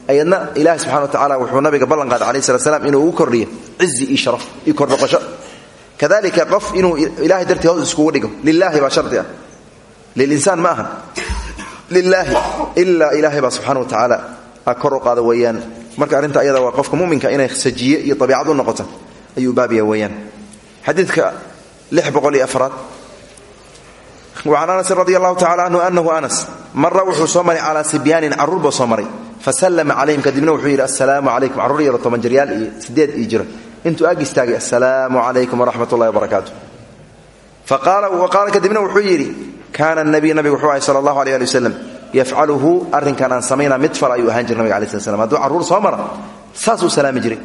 ayadna ilaahi subxana wa tacala wuxuu nabiga ballan qaaday alayh slat slam inuu ugu kordhiyo cizi iyo sharaf iyo kordhoqosho kadalika qof inuu ilahay dartii hoos iskugu dhigo lilaahi baa shardi ah. Lilinsaan ma aha lilaahi ilaa ilaahay baa wa tacaala kor u qaada weeyaan. Marka arrinta ayada waa qofka muminka inay sajiye iyo abiicad u noqoto ayuu baabiya weeyaan. Xadiidka iyo afraad wacan anasin radi allahu tacala anhu anahu anas mara wuxuu soo maray calaa sibyaanin carruur buu soo maray. Fasallama calayhim kadibna wuxuu yidhi assalaamu calaykum. Carruur yaro toban jaryaal iyo sideed ii jira intuu ag istaagay assalaamu calaykum waraxmat ullahi wabarakaatu faqaala kadibna wuxuu yidhi kaana nabiy nabigu wuxuu ahay sala allahu aleh ali wasalam yafcaluhu arrinkan aan samaynaa mid fal ayuu ahaan jira nabiga alai slat slam hadduu carruur soo mara saasuu salaami jiray.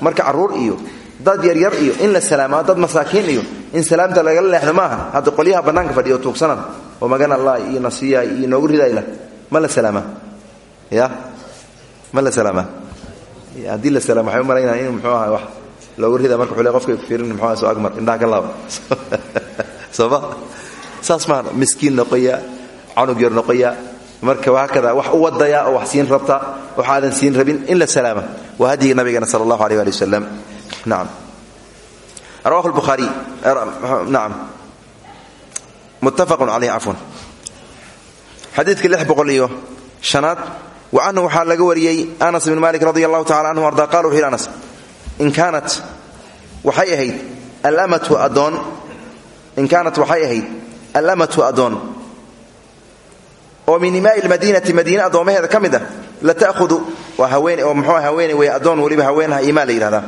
Marka carruur iyo dad yaryar iyo in la salaamo dad masaakiin iyo in salaamta lagala leexdo maaha hadda qolyaha bannaanka fadhiyo tuugsanan oo magan allah iyo nasiya iyo noogu ridayla ma la salaamaa. Ya? Ma la salaamaa. Haddii la salaam waxay u malaynaa in muxuu aha wax loogu rida marka xule qofka fiirin muxuu aha soo agmar indhaha ka laaba. [laughs] Sooma saas maaha miskiin noqoya canug yar noqoya marka haakada wax u wadaya wax siin rabta waxaadan siin rabin in la salaama. Waa hadyigi nabigeena sala allahu aleh ali nacam rawahu lbukhaariy nacam muttafaqun caleyh cafwan xadiidka lix boqol iyo wa canhu waxaa laga wariyey anas bn malik radi allahu tacala arda qala wuxu anas in kaanat waxay ahayd alamatu adoon in kaanat waxay ahayd alamatu adoon oo min imaai lmadiinati madiine addoomaheeda ka mid ah la ta'hudu waa haween oo muxuu haweeney wey addoon weliba haweenaha imaa la yidhahdaa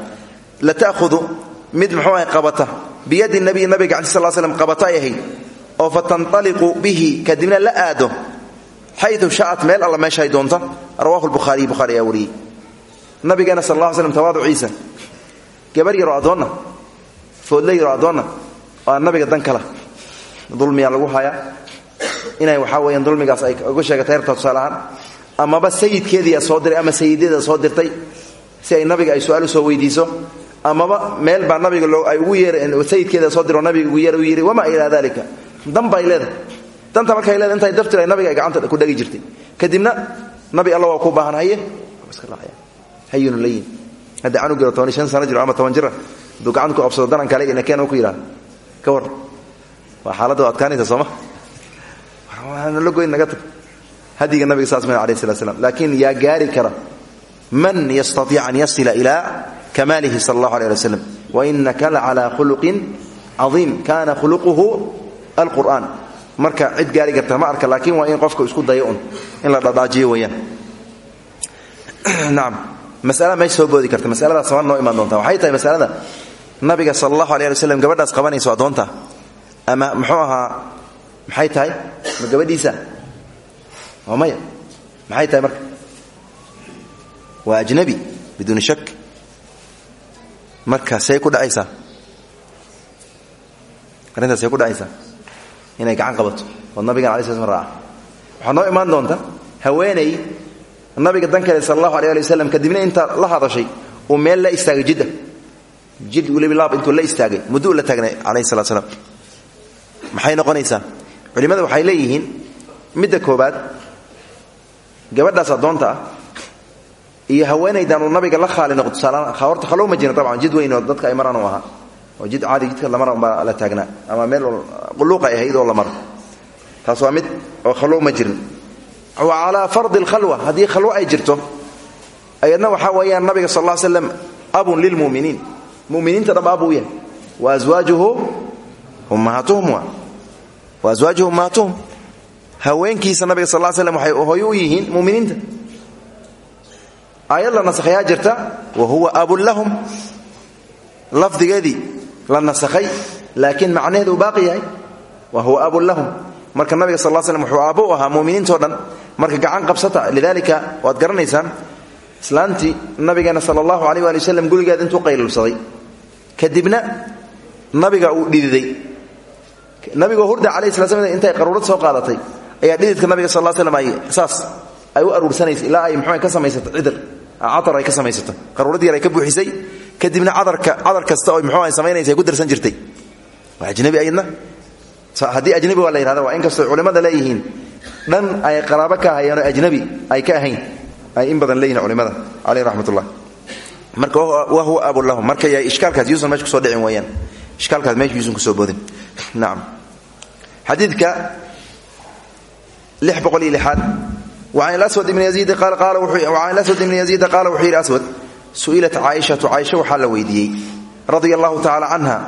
la ta'hudu mid muxuu ahay qabata biyadi nabiy nabiga cali sal slam qabata ay oo fa bihi kadibna la aado xayu sha'at meel alla meeshaay doonta rawahu lbukhaariy buhari ayaa wariyey. Nabigeena sal alla slam tawaaduciisa gabar yaroo addoonna foodle yaroo addoonna oo nabiga dan kala lagu hayaa inay waxaa weeyaan dulmigaas ay uga sheegatay herta tusaale ahaan. Amaba sayidkeediia soo diray ama sayideeda soo dirtay si ay nabiga ay su'aal u soo weydiiso. Amaba meel baa nabiga ay ugu yeersayidkeeda soo diro nabiga ugu yeer u yidhi wamaa dalika dan bay leedahay. Markay leedahay intay daftir nabiga ay gacanta ku dhagi jirtay. Kadibna nabi alla waa ku baahan haye hayinu layin hadda canug jiro toban shan jiro ama toban jira hadduu gacanta ku absado kale ina keen ku yidhahda ka war. Waa xaaladda sooma lagoyn naga tag. Hadiga nabiga saas ma alayh slat slam laakiin yaa gaari kara man yastaiic an yasila ila kamaalihi sal allahu aleh ali waslam wainaka khuluqin caiim kana khuluquhu alqur'an. Marka cid gaari karta ma arka laakiin waa in qofka isku dayo in la dhadhaajiyo weyaan [clears throat] naam. Masala meesha soo boodi karta. Masaladaas waa noo imaan doonta waxay tahay masalada nabiga sal allahu aleh gabadhaas qabanayso addoonta ama muxuu ahaa maxay tahay? Ma gabadhiisa? Maxay tahay marka? Waa ajnabi biduuni shak marka say ku dhacaysaa arrintaas say ku dhacaysaa inay gacan qabato. Oo nabigan alay sl waxaa noo imaan doonta haweeney nabiga dan kale sal allahu alay kadibna intaa la hadashay uu meel la istaagay jidda. Jid weliba laab intuu la istaagay mudduu la taagnay calayhi salat slam maxay noqonaysaa culimmada waxay leeyihiin midda koobaad gabadhaas addoonta ah iyo haweenaydan uu nabiga la khaali noqdo tusaalahaan horta khalow ma jirin tabcan jid weyn oo dadka ay maraan u oo jid caadi jidka lamara baa la taagnaa ama meel qulluuq ay ahayd la maro. Taas waa mid oo khalow ma jirin. Wa calaa fardi alkhalwa haddii khalwo ay jirto ayadna waxaa weeyaan nabiga sal alla ly slam abun lilmu'miniin mu'miniinta dhab abuu yahay. Wa aswaajuhu ummahatuhum waa wa aswaajuhu ummahatuhum haweenkiisa nabiga sal l slam waxay hooyo u yihiin muminiinta. Aayad la nasakhayaa jirta wa huwa abun lahum. Lafdigeedii la nasakhay laakiin macnaheedu uu baaqi yahay. Wa huwa abun lahum. Marka nabiga sal l slm wuxuu aabbo ahaa muminiintao dhan marka gacan qabsata lidaalika waad garanaysaan. Islaantii nabigeena sal allahu aleyh waali wasalam gurigeeda intuu kadibna nabiga uu dhididay nabigoo hurda slam intay qaruurad soo qaadatay. Ayaa dhididka nabiga sal saas ay u aruursanaysa ilaa ay muxuu ka samaysato cidr cadar ay ka samaysato qaruurad ay ka buuxisay. Kadibna cadar kasta muxuu ay samaynaysa ay ku darsan jirtay. Waa ajnabi ayadna haddii ajnabi waa la yihahda waa inkastoo culimmada leeyihiin dhan ay qaraabo ka ahayeenoo ajnabi ay ka ahayn ay in badan leeyihiin culimmada. Caleyh raxmatullah marka wa huwa abun lahum. Marka ishkaalkaas yuusan meesha ku soo dhicin weeyaan. Ishkaalkaas meesha yuusan ku soo boodin xadiidka lixaad. Wacan aswad ibn yaziid qaala wuxuu yidhi aswad su'ilat caaishatu caaisha waxaa la weydiiyey. Radia allahu tacala canha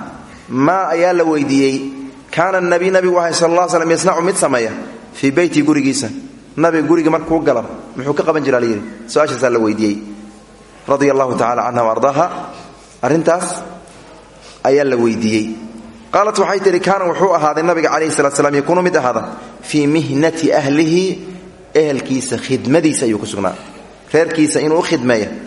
maa ayaa la weydiiyey? Kaana nabi nabigu ahay sal alla slam yasnacu mid sameeya fii beyti gurigiisa. Nabiga guriga markuu galo muxuu ka qaban jira layidhi su'aashaasaa la weydiiyey. Radia allahu tacala canha waardaaha arrintaas ayaa la weydiiyey qaalat waxay tihi kaana wuxuu ahaaday nabiga calayhi salat slam yakuunu mid ahaada fii mihnati ahlihi ehelkiisa khidmadiisa ayuu ku sugnaa. Reerkiisa inuu u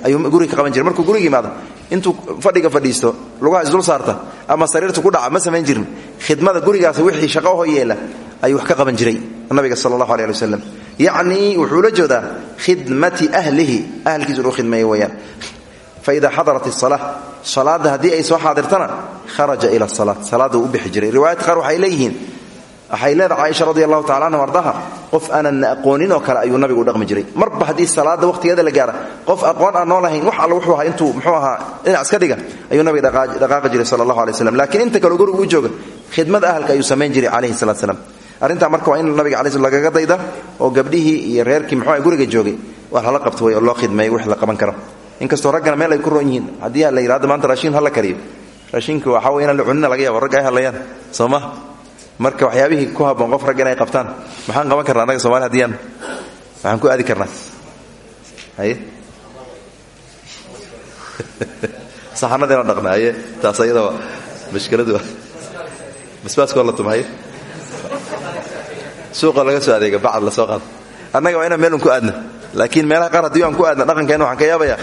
ayuu guriga qaban jiray. Markuu guriga yimaado intuu fadhiga fadhiisto lugaha isdul saarta ama sariirta ku dhaca ma samayn jirin. Khidmada gurigaas wixii shaqo ho yeela ayuu wax ka qaban jiray nabiga sal allahu aleh ali wuxuu la jeedaa khidmati ahlihi ahalkiisa inuu khidmeeya faida xadarat isala salaada haddii ay soo xaadirtana kharaja ila salaat salaada uu u bixi jiray. Riwaayadka qaar waxay leeyihiin waxay leedahay caaisha radi allahu tacala aananna aqoonin oo kale ayuu nabigu dhaqmi jiray. Marba haddii salaada waqtigeeda la gaara qof aqoon aan noo lahayn wax wuxuu ahaa intuu muxuu ahaa dhinac iska dhiga ayuu nabiga dhaqaaqi jiray sala allahu alay slam inta kale gurigu u jooga khidmada ahalka ayuu samayn jiray calayhi salatu slam marka waa in nabiga alai sl lagaga dayda oo gabdhihii iyo reerkii muxuu guriga joogay wax lala qabto oo loo khidmeeyo wix la qaban karo inkastoo raggana meel ay ku roon yihiin. Haddii la yidhahdo maanta raashiin ha la kariyo raashinka waxaa wey inaan la cunina laga yaabo ragga ay hadlayaan. Soo ma? Marka waxyaabihii ku haboon qof ragga inay qabtaan. Maxaan qaban karna annaga somali hadiyaan waxaan ku aadi karnaa? Haye? [laughs] Saxanadiina dhaqna haye? Taas ayadaba mashkiladu basbaaskoo la tuma haye suuqoo laga soo adeega bacad la soo qaado. Annaga waa inaan meelun ku aadna laakiin meelaha qaar haddii aan ku aadna dhaqankeenna waxaan ka yaabayaa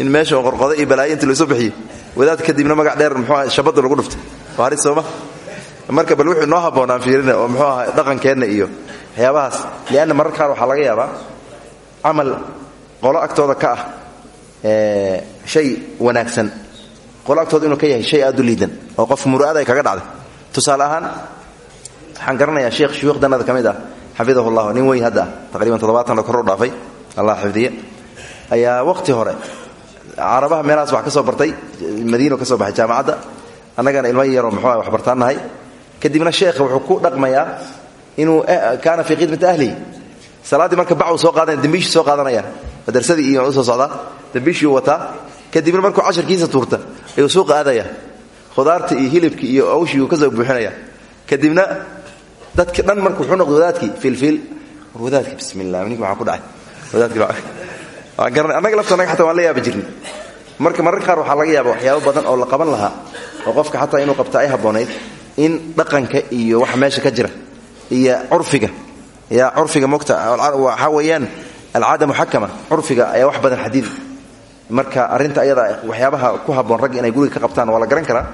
in meesha qorqodo iyo balaayo intii laisoo bixiyo wadaad kadibna magac dheer muxuu shabadda lagu dhuftay. Waa haris sooma. Marka bal wuxuu noo habboon aan fiirina oo muxuu ahaa dhaqankeenna iyo waxyaabahaas. Lianna marar qaar waxaa laga yaabaa camal qolo agtooda ka ah shay wanaagsan. Qolo agtooda inuu ka yahay shay aad u liidan oo qof muru'ada ay kaga dhacday. Tusaale ahaan waxaan garanayaa sheekh shuyuukh dannada ka mid ah xafidahu llah nin weyn hadda ah taqriban toddobaatan kor u dhaafay allah xifdiye ayaa waqti hore carabaha meelahaas wax ka soo bartay madiino ka soo baxay jaamacadda. Annagana ilmo yaroo muxuu wax bartaan nahay kadibna sheekha wuxuu ku dhaqmayaa inuu kaana fii khidmati ahlihi salaaddii marka bacuu soo qaadanaya dambiishii soo qaadanaya madarsadii iyo u soo socdaa dambiishiiu wataa. Kadibna markuu casharkiisa tuurta ayuu suuqa aadaya khudaarta iyo hilibki iyo awshii uu ka soo buuxinaya. Kadibna dadki dhan marka wuxuu noqday wadaadkii fiilfiil war wadaadki bismi illah ninki waxaa ku dhacay. Wadaadki annaga lafta annaga xataa waan la yaaba jirnay marka mararka qaar waxaa laga yaaba waxyaabo badan oo la qaban lahaa oo qofka xataa inuu qabta ay in dhaqanka iyo waxa meesha ka jira iyo curfiga ya curfiga mogta waxaa weeyaan alcaada muxakama curfiga ayaa wax badan xadiid marka arrinta ayada waxyaabaha ku habboon ragga inay guriga ka qabtaan waa garan karaa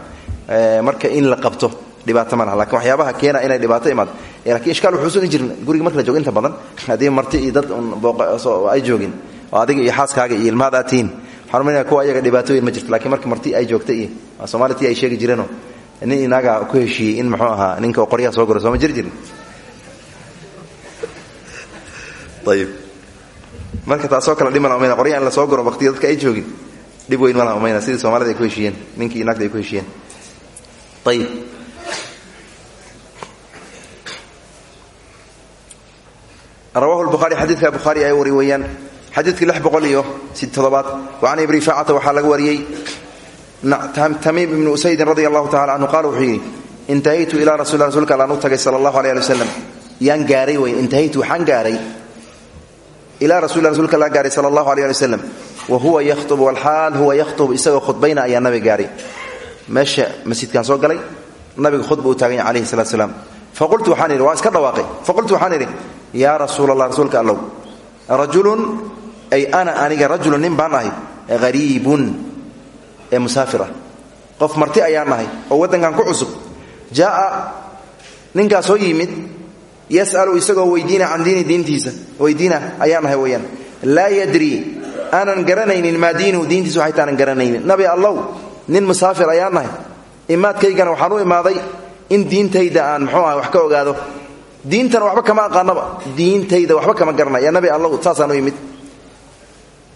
marka in la qabto dhibaato ma laha. Lakin waxyaabaha keena inay dhibaato imaado laakiin ishkaal wuxuu soo jirin guriga marka la joogo inta badan haddii marti iyo dad ay joogin oo adiga iyo xaaskaaga iyo ilmahaad aad tihiin waxaan umaynaya kuwa ayaga dhibaatooyin ma jirto lakiin marka marti ay joogta iyo soomali ti ay sheegi jireenoo nin inaaga ku heshiiyey in muxuu ahaa ninka qoryaha soo goro sooma jiri jirin? Ayib marka taasoo kale dhib mala umayna qoryaha in la soo goro waqtiga dadka ay joogin dhib weyn malaha umayna sidii soomaalida ay ku heshiiyeen ninkii inaagta ay ku heshiiyeen. Ayib rawahu lbuhaari xadiidka bukhaari ay wari weeyaan xadiidkii lix boqol iyo todobaad wacan ibni faacata waxaa laga wariyey tamiim ibni usaydin radi allahu tacala canhu qaala wuxuu intahaytu ilaa rasul rasulka allaan tagay sala allahu aleh ali wasalam gaaray wey intahaytu waxaan gaaray ilaa rasul rasulka allaan gaaray sala allahu aleh ali wa huwa yakhtubu walxaal huwa yakhtubu isagoo khudbayna ayaa nabiga gaaray. Meesha masjidkaan soo galay nabiga khudba u taagan yahy alayhi salatu salaam. Faqultu waxaan idhi iska dhawaaqay. Faqultu waxaan idhi yaa rasuul allah rasuulka allow rajulun ay ana aniga rajulun nin baan ahay hariibun ee musaafir ah. Qof marti ayaan nahay oo waddankan ku cusub. Jaa'a ninkaas soo yimid yas'alu isagoo weydiina can diini diintiisa. Weydiina ayaan nahay weeyaan. Laa yadrii aanan garanaynin maa diinuhu diintiisa waxay taanan garanaynin. Nabi allow nin musaafir ayaan imaadkaygana waxaan u imaaday in diintayda aan muxuu aha wax ka ogaado. Diintana waxba kama aqaanaba. Diintayda waxba kama garanay yaa nabi allahu saasaan yimid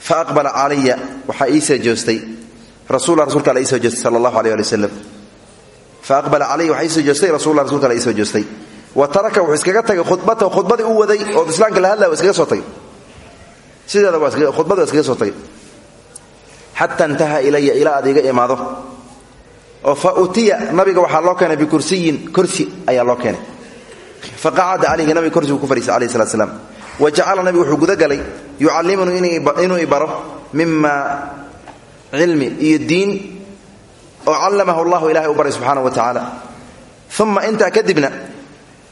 fa aqbala calaya waxaa ii soo joostay. Rasulla rasulka alla ii soo joostay sala allahu aleh ali wasalam fa aqbala calaya waxaa ii soo joostay rasulla rasulka alla ii soo joostay. Wa taraka wuxuu iskaga tagay khudbatahu khudbadii u waday ood islaamka la hadlaya waa iskaga soo tagay. Sideeda khudbadii waa iskaga soo tagay. Xata intaha ilaya ilaa aad iga imaado. Oo fa utiya nabiga waxaa loo keenay bikursiyin korsi ayaa loo keenay yucallimunu inuu ibaro mima cilmi iyo diin oo callamahu allahu ilahay u baray subxaana wa tacaala. Uma intaa kadibna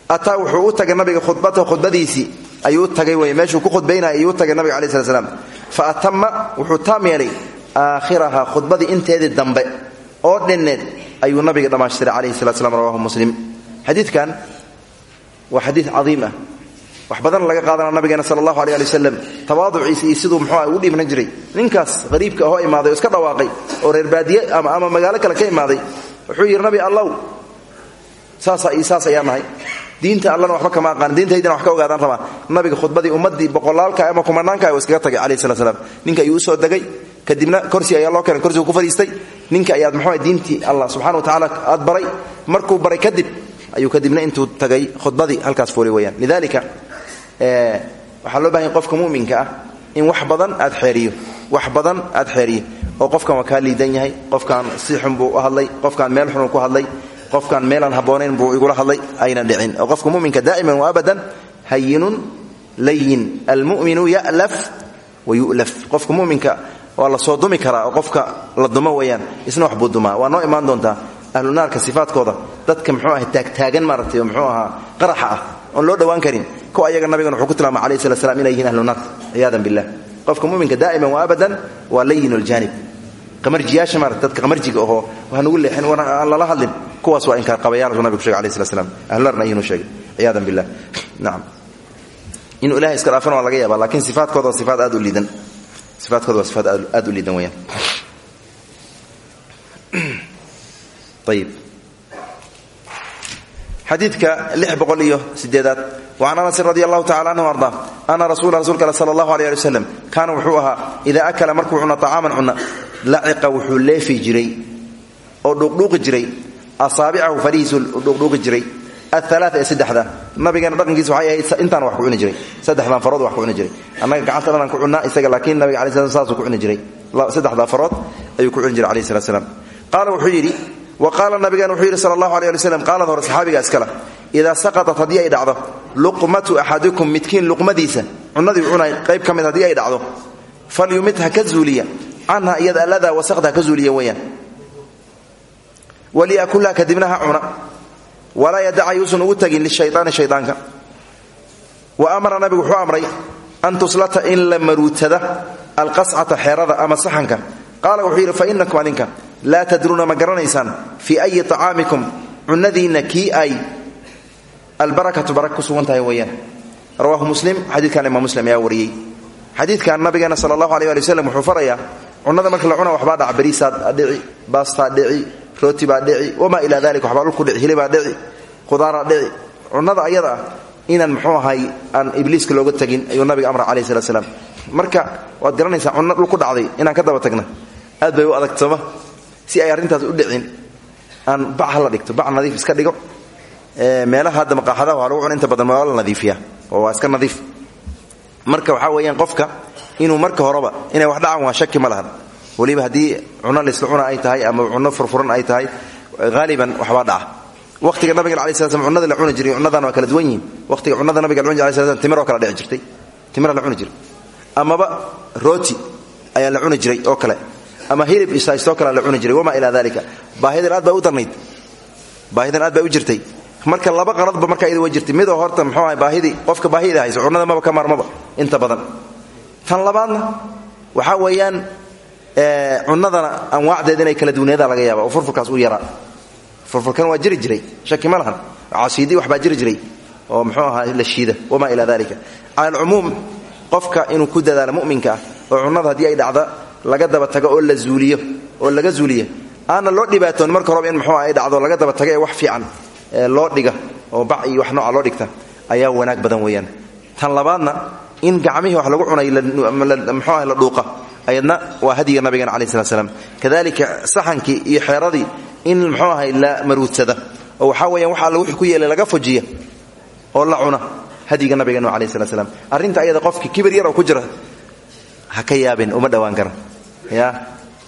ataa wuxuu u tagay nabiga khudbatahu khudbadiisii ayuu tagay wey meeshuu ku khudbaynaya ayuu tagay nabiga alai slat fa atama wuxuu taam aakhiraha khudbadii inteedii dambe oo dhinneed ayuu nabiga dhammaashtiray calayhi salat rawahu muslim. Xadiidkan waa xadiid cadiim ah wax badan laga qaadana nabigeena sala allahu aleh ali wasalam tawaaduciisa iyo siduu muxuu ah ugu dhiibnan jiray. Ninkaas qariibka ahoo imaaday iska dhawaaqay oo reer baadiye ama magaalo kale ka imaaday. Wuxuu yidhi nabi iyo saas ayaan nahay. Diinta allana waxba kama aqaan. Diintaydina wax ka ogaadaan rabaa nabiga khudbadii ummaddii boqolaalka ama kumanaanka u iskaga tagay calayhi salat slam ninka ayuu u soo degay. Kadibna korsi ayaa loo keenay korsigu ku fadhiistay. Ninka ayaad muxuu diintii allah subxana wa tacaala aad baray. Markuu baray kadib ayuu kadibna intuu tagay khudbadii halkaas fuulay weyaan lidalika waxaa loo bahanya qofka muminka ah in wax badan aad xeeriyo wax badan aad xeeriyo oo qofkan waa liidan yahay qofkan si xun buu u hadlay qofkan meel xunuu ku hadlay qofkan meelaan habboonayn buu igula hadlay ayna dhicin. Oo qofka muminka daa'iman wa abadan hayinun layin almuminu ya'laf wa yu'laf. Qofka muminka waa soo dumi karaa qofka la dumo weyaan isna wax buu dumaa. Waa noo imaan doontaa ahlu naarka sifaadkooda. Dadka mxuu aha taagtaagan maaragtay oo mxuu ahaa qaraxa ah oon loo dhowaan karin ko ayaga nabigan wuxuu ku tilmaama alayh slat slam inay yihiin ahlu naarka ciyaadan billah. Qofka muminka daa'iman wa abadan waa layin ljaanib qamarjiyaasha maarata dadka qamarjiga ahoo wax nugu leexin aan lala hadlin. Kuwaas waa inkaar qabayaal nabigu shegay alayh slat slam ahlu naarna ayinu sheegay ciyaadan billah. Nacam inuu ilahay iska dhaafana waa laga yaaba lakiin sifaadkooda waa sifaad aad u liidan. Sifaadkooda waa sifaad aad u liidan weyaan ayib [clears throat] xadiidka iyo sideedaad wacan anasin radi allahu tacala anhu arda ana rasula rasulka al sala allahu aleh ali wasalam kaana wuxuu ahaa idaa akala markuu cuna طacaaman cuna laciqa wuxuu leefi jiray oo dhuuqdhuuqi jiray. Asaabicahu farihiisu dhuuqdhuuqi jiray. Aalaaa ee saddexda nabigeena dhaqankiisa waxay intaan wax ku cuni jiray. Saddexdan farood wax ku cuni jiray. Annaga gacanta dhanaan ku cunnaa isaga laakiin nabiga alai slam saasuu ku cuni jiray. Saddexdaa farood ayuu ku cuni jiray alayh salat slam qaala wuxuu yidhi wa qaala nabigeena wuxuu yidhi sala allahu aleh ali slam qaalad hore saxaabiga iskale idaa saqatat haddii ay dhacdo luqmatu axadikum midkiin luqmadiisa cunadii cunay qayb ka mid haddii ay dhacdo falyumid ha ka zuuliya canha iyada alladaa wasaqda ha ka zuuliya weeyaan. Waliyakulaha kadibna ha cuna walaa yadaca yuusan ugu tagin lishayaani shayaanka wa amara nabigu wuxuu amray an in la maruutada alqascata xeerada ama saxanka. Qaala laa tadruuna ma garanaysaan fii ayi acaamikum cunadiinna kii ay albarakatu barak ku sugan tahay weyaan rawaahu muslim xadiidkan imaam muslim ayaa wariyey. Xadiidkan nabigeena sala allahu aleh ali waslem wuxuu farayaa cunada marka la cuna waxbaa dhaca bariisaad dhici baastaa dhici rooti baa dhici wamaa ilaa dalik waxbaa dhulku dhici hilibaa dhici khudaaraa dhici. Cunada ayada ah inaan muxuu ahay aan ibliiska looga tagin ayuu nabiga amra garanaysaa cunno dhulku dhacday inaan ka daba tagna aad bay u adagtoma si ay arrintaas u dhicin aan bac hala dhigto bac nadiif iska dhigo. Meelaha hadda maqaaxadaha waa lagu cuna badan waa la nadiifiya oo waa iska nadiif. Marka waxaa weeyaan qofka inuu marka horeba inay wax dhacaan waa shaki ma lahan. Weliba haddii cunno laysla cuna ay tahay ama cunno furfuran ay tahay haaliban waxbaa dhaca waqtiga nabiga ala sla slam cunada la cuni jiray cunnadan waa kala duwan yihiin waqtiga cunada nabiga la cuni jir sl timiroo kala dhici jirtay. Timira la cuni jiray. Amaba rooti ayaa la cuni jiray oo kale ama hilib isaystoo kale la cuni jiray. Wamaa ilaa dalika baahidan aad bay u darnayd baahidan aad bay u jirtay. Marka laba qaladba marka iyada way jirtay. Midoo horta muxuu ahay baahidii qofka baahida hayso cunnada maba ka maarmaba. Inta badan. Tan labaadna waxaa weeyaan cunnadana anwaacdeed inay kala duwneeda laga yaaba furfurkaas u yaraa. Furfurkan waa jiri jiray. Shaki ma lahan. Casiidi waxbaa jiri jiray. Oo muxuu ahaa la shiida. Wamaa ilaa dalika cala alcumuum qofka inuu ku dadaalo mu'minka ah oo cunnada haddii ay dhacda laga daba tago oo la zuuliyo oo laga zuuliyo. Aanna loo dhibaatoon marka horeba in muxuu ay dhacdo laga daba tago ee wax fiican loo dhiga oo bac iyo wax nooca loo dhigta ayaa wanaag badan weeyaan. Tan labaadna in gacmihii wax lagu cunay mxuu ah la dhuuqa ayadna waa hadiga nabigeena calayi slat kadalika saxankii iyo xeeradii in muxuu ahay la maruudsada oo waxaa weeyaan wax alla wixii ku laga fojiya oo la cuna hadiga nabigeena alayh slat slam ayada qofki kibir yar ku jira ha ka yaabin uma dhowaan kara ya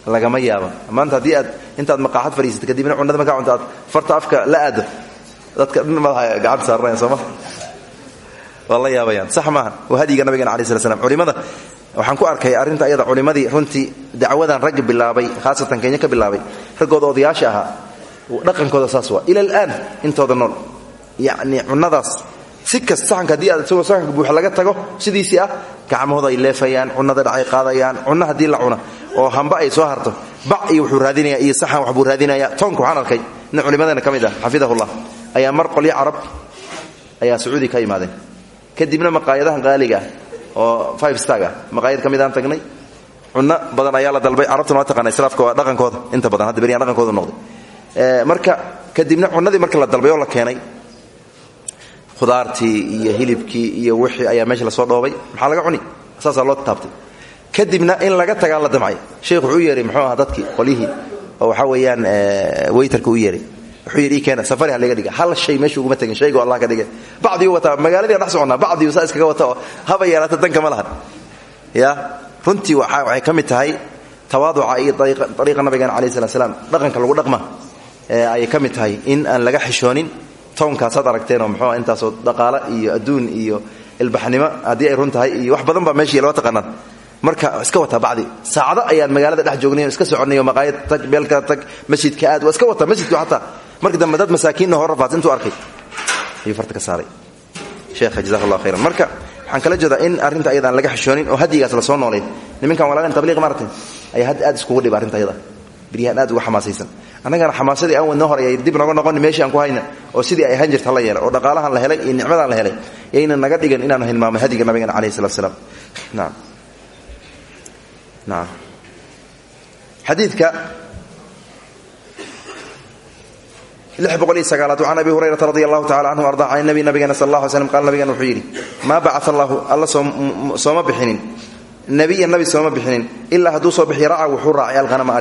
lagama yaaba maanta haddii aad intaad maqaaxad fadhiisata kadibna cunada markaa cunta aad farta afka la aado dadka madaxa gacanta saaranayan sooma waa la yaabayaan. Sax maaha waa hadiga nabigeena alai slat slam culimada waxaan ku arkay arrinta ayada culimadii runtii dacwadan ragga bilaabay khaasatan kenya ka bilaabay. Raggooda odayaasha ahaa dhaqankooda saas waa. Ila alaan intooda nool. Yacni cunadaas si kasta saxanka haddii aad isagoo saxanka buuxa laga tago sidiisii ah gacmahooda ay leefayaan cunada dhacay qaadayaan cunno haddii la cuna oo hamba ay soo harto bac iyo wuxuu raadinaya iyo saxan waxbuu raadinaya. Toonka waxaan arkay nin culimadeena ka ah xafidahullah. Ayaa mar qolyo carab ayaa sacuudi ka imaadeen. Kadibna maqaayadahan qaaliga oo five star ah maqaayad ka midaan tagnay cunno badan ayaa la dalbay. Carabtuna waa taqana islaafka waa dhaqankooda inta badan hadda beryan dhaqankooda noqday. Marka kadibna cunadii marka la dalbay oo la keenay khudaartii iyo hilibkii iyo wixii ayaa meesha la soo dhoobay. Maxaa laga cuni saasaa loo taabtay. Kadibna in laga tagaa la damcay. Sheekh wuxuu u yeehay muxuu ahaa dadkii qolyihii oo waxaa weeyaan weytarka u yeehay wuxuu yidhi keena safari ha laga dhiga. Hal shay meesha uguma tegin shaygo allah ka dhigay. Bacdigu wataa magaaladii dhex soconnaa bacdigu saa iskaga wata oo haba yeelaata danka ma lahan ya? Runtii waxay ka mid tahay tawaaduca iyo ariiqa nabigeena alayh slat slam dhaqanka lagu dhaqma ayay ka mid tahay in aan laga xishoonin townkaasaad aragteenoo muxuu intaasoo dhaqaale iyo adduun iyo ilbaxnimo haddii ay run tahay iyo wax badan baa meeshii loo taqaanaan. Marka iska wataa bacdi. Saacado ayaan magaalada dhex joognay iska soconnayo maqaayad tag beelka tag masjidka aad waa iska wataa masjidku xataa. Marka dambe dad masaakiinna hor rafaat intuu arkay ayuu farta ka saaray. Sheekha jazahu allah khayran. Marka waxaan kala jeedaa in arrinta ayadaan laga xishoonin oo hadigaas la soo noolay niminkan walaaleen tabliiq maaragtay. Ayaa hadda aad iskugu dhiba arrinta ayada. Biryahan aad uga xamaasaysan annagana xamaasadii aan wadnoo horay ay dib noga noqoni meeshii aan ku hayna oo sidii ay ahaan jirta hala yeelay oo dhaqaalahan la helay iyo nicmadan la helay yayna naga dhigan inaanu hilmaamay hadiga nabigeena calayhi salatu salaam. Naam. Naam. Xadiidka sagaalaad can abi hurayrata radi allahu canhu arda can nabi nabigeena sal allah alay slam qaala nabigeena wuxuu yidhi maa bacaa allahu bixinin. Nebiyan nabi sooma bixinin. Ilaa hadduu soo bixiy raca wuxuu raacay alhanama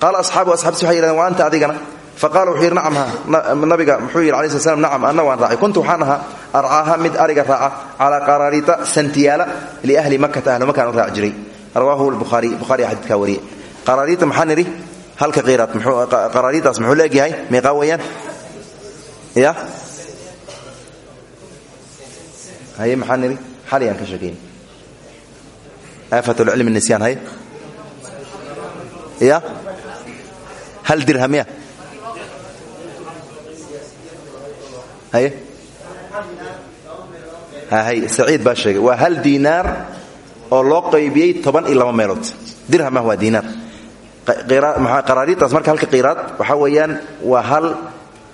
wa anta adigana faqala wuxuu yidhi nacam nabiga muxuu yidhi alai sl nacam anna waan raacay kuntu waxaan ahaa arcaaha mid ariga raaca calaa qaraariita santiyaala liahli makata ahlu makaan u raac jiray rawaahu lbukhaari bukhariya xadiidkaa wariyey qaraariita maxaa nidhi halka qaraariitaas muxuu leegyahay meeqaa weeyaan ya haye maxaa nidhi xaliyaan ka sheegayn aafat lcilmi nisyaan haye ya hal dirhamya saciid baa sheegay. Waa hal diinaar oo loo qaybiyey toban iyo laba meelood. Dirhamah waa diinaar qaraariitaas marka halka qiraad waxaa weeyaan waa hal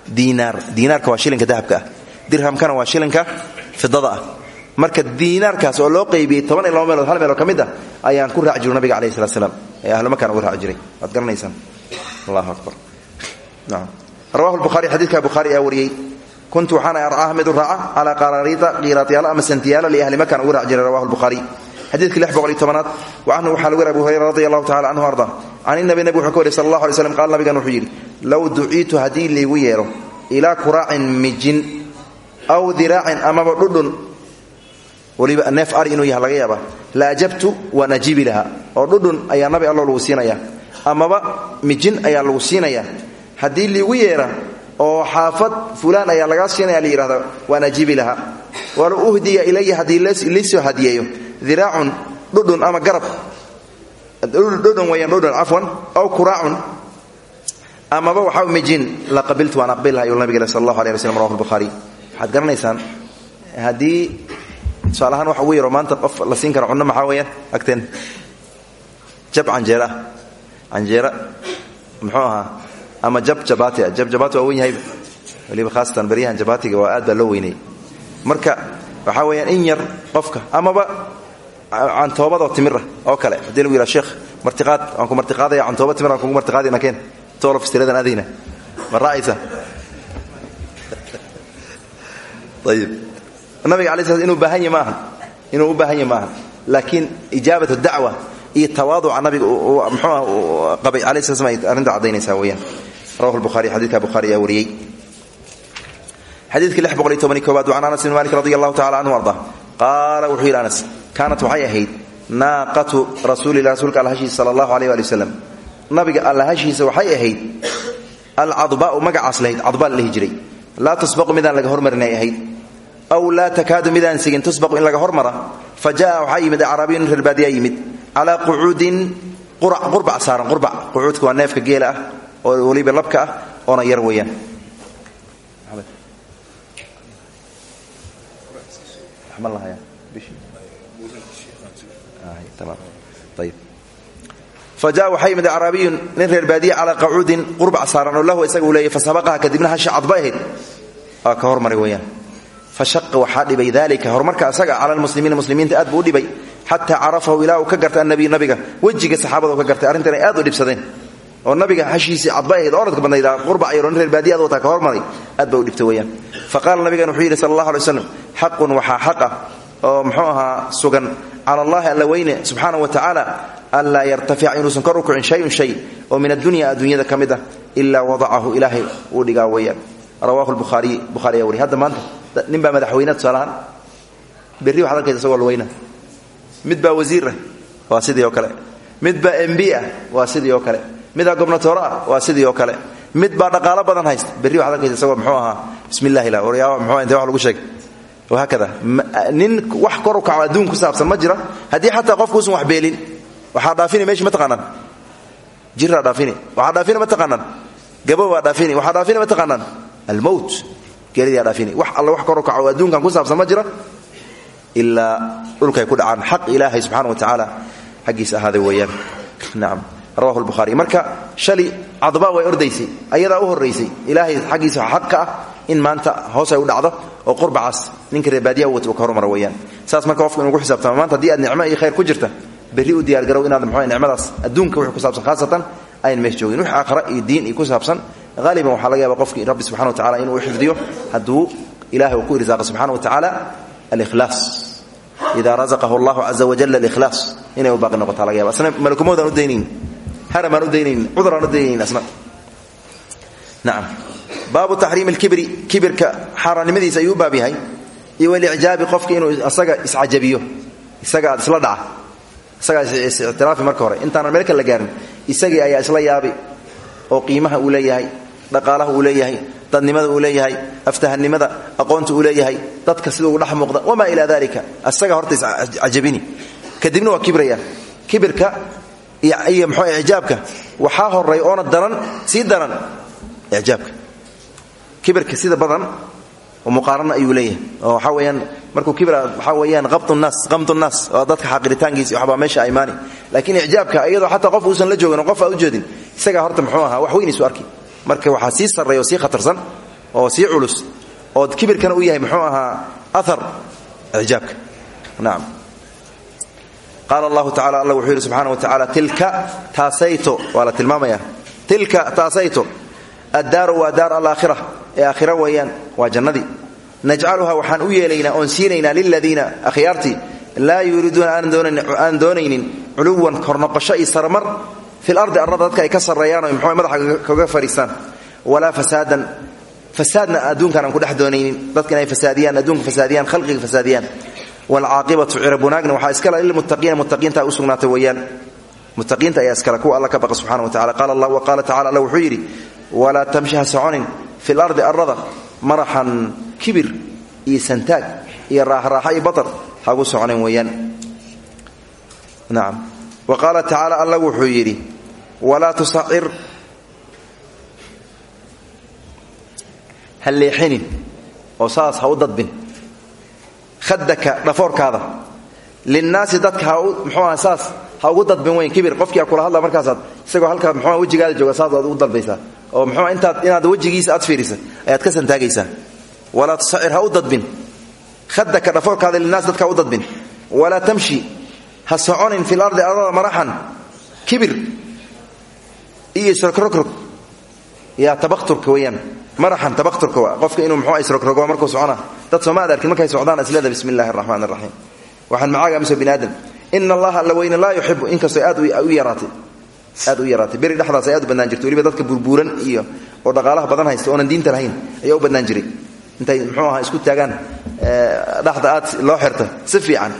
diinaar diinaarka waa shilinka dahabka ah. Dirhamkana waa shilinka ah. Marka diinaarkaas oo loo qaybiyey toban iyo laba meelood hal ah ayaan ku raaci jiru nabiga alayh salat slam ee ahlumakaan uga raaci jiray. Waad ayaa wariyey. Kuntu waxaana arcaha mid u raaca calaa qaraariita qiiraatyaala ama santiyaala liahli makaan uga raaci jiray rawahu lbukhaari xadiidka lix boqol iyo tobanaad wacanhu waxaa lagu yiri abu hurayra radi allahu tacala canhu arda. Can inabi nabig wuxuu ka wariy sal allah alay slam qaala nabigan wuxuu yidhi low duciitu haddii laygu yeero ilaa kuraacin mijin aw diraacin amaba dhudhun waliba neef ari inuu yaha laga yaaba la ajabtu waan ajiibi lahaa. Oo dhudhun ayaa nabi allo lagu siinaya amaba mijin ayaa lagu siinaya haddii liigu yeera oo xaafad fulaan ayaa lagaa siinaya la yidhahda waan ajiibi lahaa. Walow uhdiya ilaya haddii liisoo hadiyeeyo. Diraacun dhudhun ama garab. Dhudhun weyaan dhudhun cafwan aw kuraacun amaba waxaa mijin la qabiltu waan aqbil laha ayuu nabig sal allahu alay waslam rawahu lbukhaari waxaad garanaysaan haddii maanta qof la siin kara cunno maxaa weeyaan? Agteen jab canjeera ah canjeera muxuu ahaa ama jab jabaati ah. Jab jabaati waa wen yahayba waliba khaasatan baryahan jabaatiga waa aad baa loo weynay. Marka waxaa weeyaan in yar qofka amaba cantoobadoo timir ah oo kale. Haddii lagu yidhaha sheekh martiqaad waan ku martiqaadaya cantooba timir aan kugu martiqaadina keen. Tolof istiradan adayna ma raacaysa? [laughs] Ayib nabiga alay sl inuu baahan yahy maaha inuu u baahan yahy maaha laakiin ijaabatu dacwa iyo tawaaduca nabiga mxuuah qabay alay sl slam ay arrinta caddaynaysaa weyaan rawahu lbuhari xadidka buhari ayaa wariyey. Iyo koobaad can anas bin malik radi allahu canhu arda. Qaala wuxuu yidhi anas kaanat waxay ahayd naaqatu rasuulilah rasuulka alla hashiisa sala allahu aleyh waali wasalam nabiga alla hashiisa waxay ahayd alcadbaau magacaas lahayd cadbaa la dhihi jiray laa tusbaqu midaan laga hormarinay ahayd. Aw laa takaadu midaan sigin tusbaqu in laga hormara. Fa jaa waxaa yimid acraabiyun reer baadiyaa yimid calaa qucuudin qurbac saaran qurbac qucuudka waa neefka geela ah oo weliba labka ah oona yar weeyaan. Faja waxaa yimid acraabiyun nin reer baadiya calaa qacuudin qurbac saaran oo lahu isaga uu leeyay fasabaqaha kadibna hasha cadba waa ka hormaray weyaan fashaqa waxaa dhibay dalika horumarka asaga cala lmuslimiina muslimiinta aad buu xataa carafahu ilaa uu ka gartay annabiy nabiga. Wejiga saxaabada ka gartay. Arrintan aad u dhibsadeen. Oo nabiga hashiisii cadba ahayd oradka badnayda qurbac yaro nin reer baadiya ad ka hormaray aad ba u dhibta weyaan fa qaala nabigan wuxuu yidhi sala allah alay waxaa xaqa oo muxuu ahaa sugan. Cala allahi alla weyne subxaana wa tacaala anlaa yartafica inuusan kor u kicin shayun shay oo min addunya adduunyada ka mid ah ilaa wadacahu ilaahay uu rawahu lbukhaariy buhari ayaa wariy hadda maanta nin baa madaxweyne tusaalahaan berri waxad arkaysa isagoo lweyna mid baa wasiirah waa sidii oo kale. Mid baa mb ah waa sidii oo kale. Midbaa gobnatoore ah waa sidii oo kale. Mid baa dhaqaalo badan haysta. Berri waxad arkaysa isagoo muxuu ahaa bismi illahi la waryaa mxu inte wax lagu sheegay? Wahaakada nin wax kor u kaco adduun ku saabsan ma jira. Haddii xataa qofku usan wax beelin waxaa dhaafini meshi ma taqaanaan jiraa dhaafini waxaa dhaafini ma taqaanaan gabo baa dhaafini waxaa dhaafini ma taqaanaan almowt geeridaa dhaafini. Wax alle wax kor u kaco adduunkan ku saabsan ma jira ilaa dhulkay ku dhacaan xaq ilaahay subxana wa tacaala xaggiisa ahaaday weeyaan. Nacam rawahu lbukhaari marka shali cadba way ordaysay ayadaa u horraysay ilaahay xaggiisa xaq ka ah in maanta hoos ay u dhacdo oo qurbacaas ninka reebaadiya uu ka hormara weyaan saas marka qofka inugu xisaabtama maanta haddii aad iyo khayr ku jirta berri u diyaargarow inaad mxu nicmadaas adduunka wixii ku saabsan khaasatan ayn mees joogin. Wix aakhara iyo diin iyo ku saabsan haaliban waxaa laga yaaba qofki rabbi subxana wa tacala inuu xifdiyo hadduu ilahay uu ku irsaaqa subxana wa tacaala alikhlaas ida razaqahu allahu caza wajal alikhlaas inay u baaqi noqota laga yaba asna malakumoodaan u daynayn haramaan u daynayn cuduraan u daynayn asna nacam baabu taxriimi lkibri kibirka xaaraannimadiisa ayuu u baab yahay iyo walicjaabi qofka inuu isaga iscajabiyo isaga aad isla dhaca isagaa isictiraafi marka hore intaanan meel kale la gaarin isagii ayaa isla yaabi oo qiimaha uu leeyahay dhaqaalaha uu leeyahay dadnimada uu leeyahay aftahannimada aqoonta uu leeyahay dadka sida dhex muuqda wamaa ilaa dalika isaga horta iscajabini kadibna waa kibraya. Kibirka iyo mxuu icjaabka waxaa horay oona daran sii daran icjaabka. Kibirka sida badan muqaarana ayuu leeyahay. Oo waxaa weyaan markuu kibra waxaa weyaan abnaas qamdu naas oo dadka xaqiritaankiisa waxbaa meesha aymaani laakiin icjaabka iyadoo xataa qof uusan la joogin oo qof aa u jeedin isagaa horta muxuu ahaa wax weynaysu arki marka waxaa sii sarreeya oo khatarsan oo sii culus oo kibirkana u yahay muxuu ahaa ahar icjaabka nacam qaala allahu tacala alla wuxuu yidhi wa tacaala tilka taasayto waa la tilka taasayto addaaru waa daar alaakhira ee aakhira weeyaan waa jannadii. Najcaluha waxaan u yeelaynaa oon siinaynaa liladiina akhyaartii laa yuriiduuna aan doonaynin culuwan kornoqosho iyo sarmar fil ardi arlada dadka ay ka sarreeyaan oo mxuu madaxa kaga fadhiistaan. Walaa fasaadan fasaadna adduunkan aan ku dhex doonaynin. Dadka inay fasaadiyaan adduunka fasaadiyaan khalqiga fasaadiyaan. Waalcaaqibatu cirab wanaagna waxaa iskale lilmuttaqiina muttaqiinta u sugnaatay weeyaan. Muttaqiinta ayaa iskale kuwa alla ka baqa subxana wa tacala qaala allah wa qaala tacala alla wuxuu yidhi walaa tamshi ha soconin fi lardi arlada maraxan kibir iyo santaag iyo raaxraaxa iyo batar hagu soconin weeyaan. Nacam walaa tusacir ha leexinin oo saas ha u dadbin. Khadaka dhafoorkaada. Linnaasi dadka ha u mxuu aha saas ha ugu dadbin weyn. Kibir qofkia kula hadla markaasaad isagoo halkaa mxuua wejigaada jooga saas aad ugu dalbaysaa. Oo mxuu intaad inaad wejigiisa aad fiirisa ayaad ka santaagaysaa. Walaa tusacir ha u dadbin. Khadaka dhafoorkaada linnaasi dadka ha u dadbin. Walaa tamshi ha soconin fil ardi ardada maraxan. Kibir iyo isrogrogrog. Yaa tabakturka weeyaan. Maraxan tabakturka waa. Qofka inuu muxuu isrogrogo markuu socona. Dad sooma ad markay socdaan isleeda bismi illahi araxiim waxaan macaaga amiso bini aadam allaha alla weyne laa yuxibu inkastoo aad u yaraatay. Aad u yaraatay. Beri dhexdaas ay aad jirtay. Weliba dadka burbuuran iyo oo dhaqaalaha badan haysta oonan diinta lahayn ayaa u badnaan jiray. Intay muxuu ahaa isku taagaan dhexda aad loo xirta si fiican.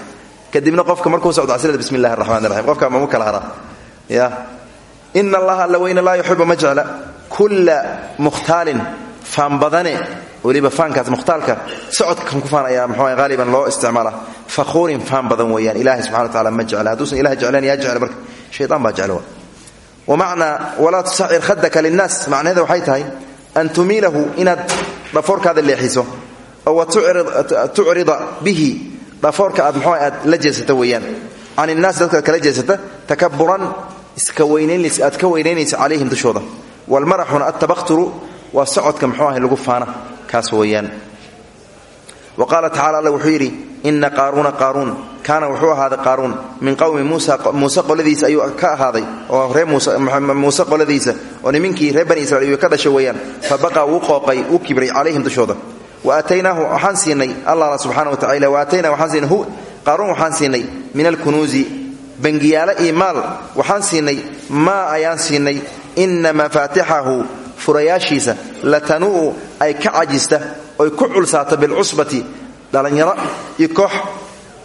Kadibna qofka markuu socdo aslada bismi illahi araxmaan raxiim qofka mamu kala haraa. Ya ina allaha alla weyne laa yuxibu kulla mukhtaalin faan badane weliba faankaas mukhtaalka kan ku faan ayaa mxuu loo isticmaala fakhuurin faan badan weeyaan ilahay subxana wa tacala ma jecla hadduusan ilahay jeclayn yaa jecla marka shaytaan baa jecla wamacnaa walaa tusacir khadaka linnaas macnaheeda waxay tahay an tumiilahu inaad dhafoorkaada leexiso oo wa tucrida bihi dhafoorka aad mxuu aad la jeesata weeyaan can innaas kala jeesata takaburan aad ka weynaynaysa calayhim dushooda. Walmaraxuna atabaqturu waa socodka mxuu ahay lagu faana kaas weeyaan. Wa qaala tacala alla wuxuu yidhi ina qaaruuna qaaruun. Kaana wuxuu ahaaday qaaruun. Min qowmi muuse qoladiisa ayuu ka ahaaday oo ree muuse qoladiisa oo nimankii reer bani israiil ayuu ka dhashay weeyaan. Fa baqa wuu qooqay wuu kibray calayhim dushooda. Wa aataynaahu waxaan siinay allah subxana wa tacala wa aataynaa waxaan siinay hu qaaruun waxaan siinay min alkunuusi bangiyaale iyo maal. Waxaan siinay maa ayaan siinay ina mafaatixahu furayaashiisa latanuu ay ka cajista oy ku culsaato bilcusbati dhallinyaro iyo koox.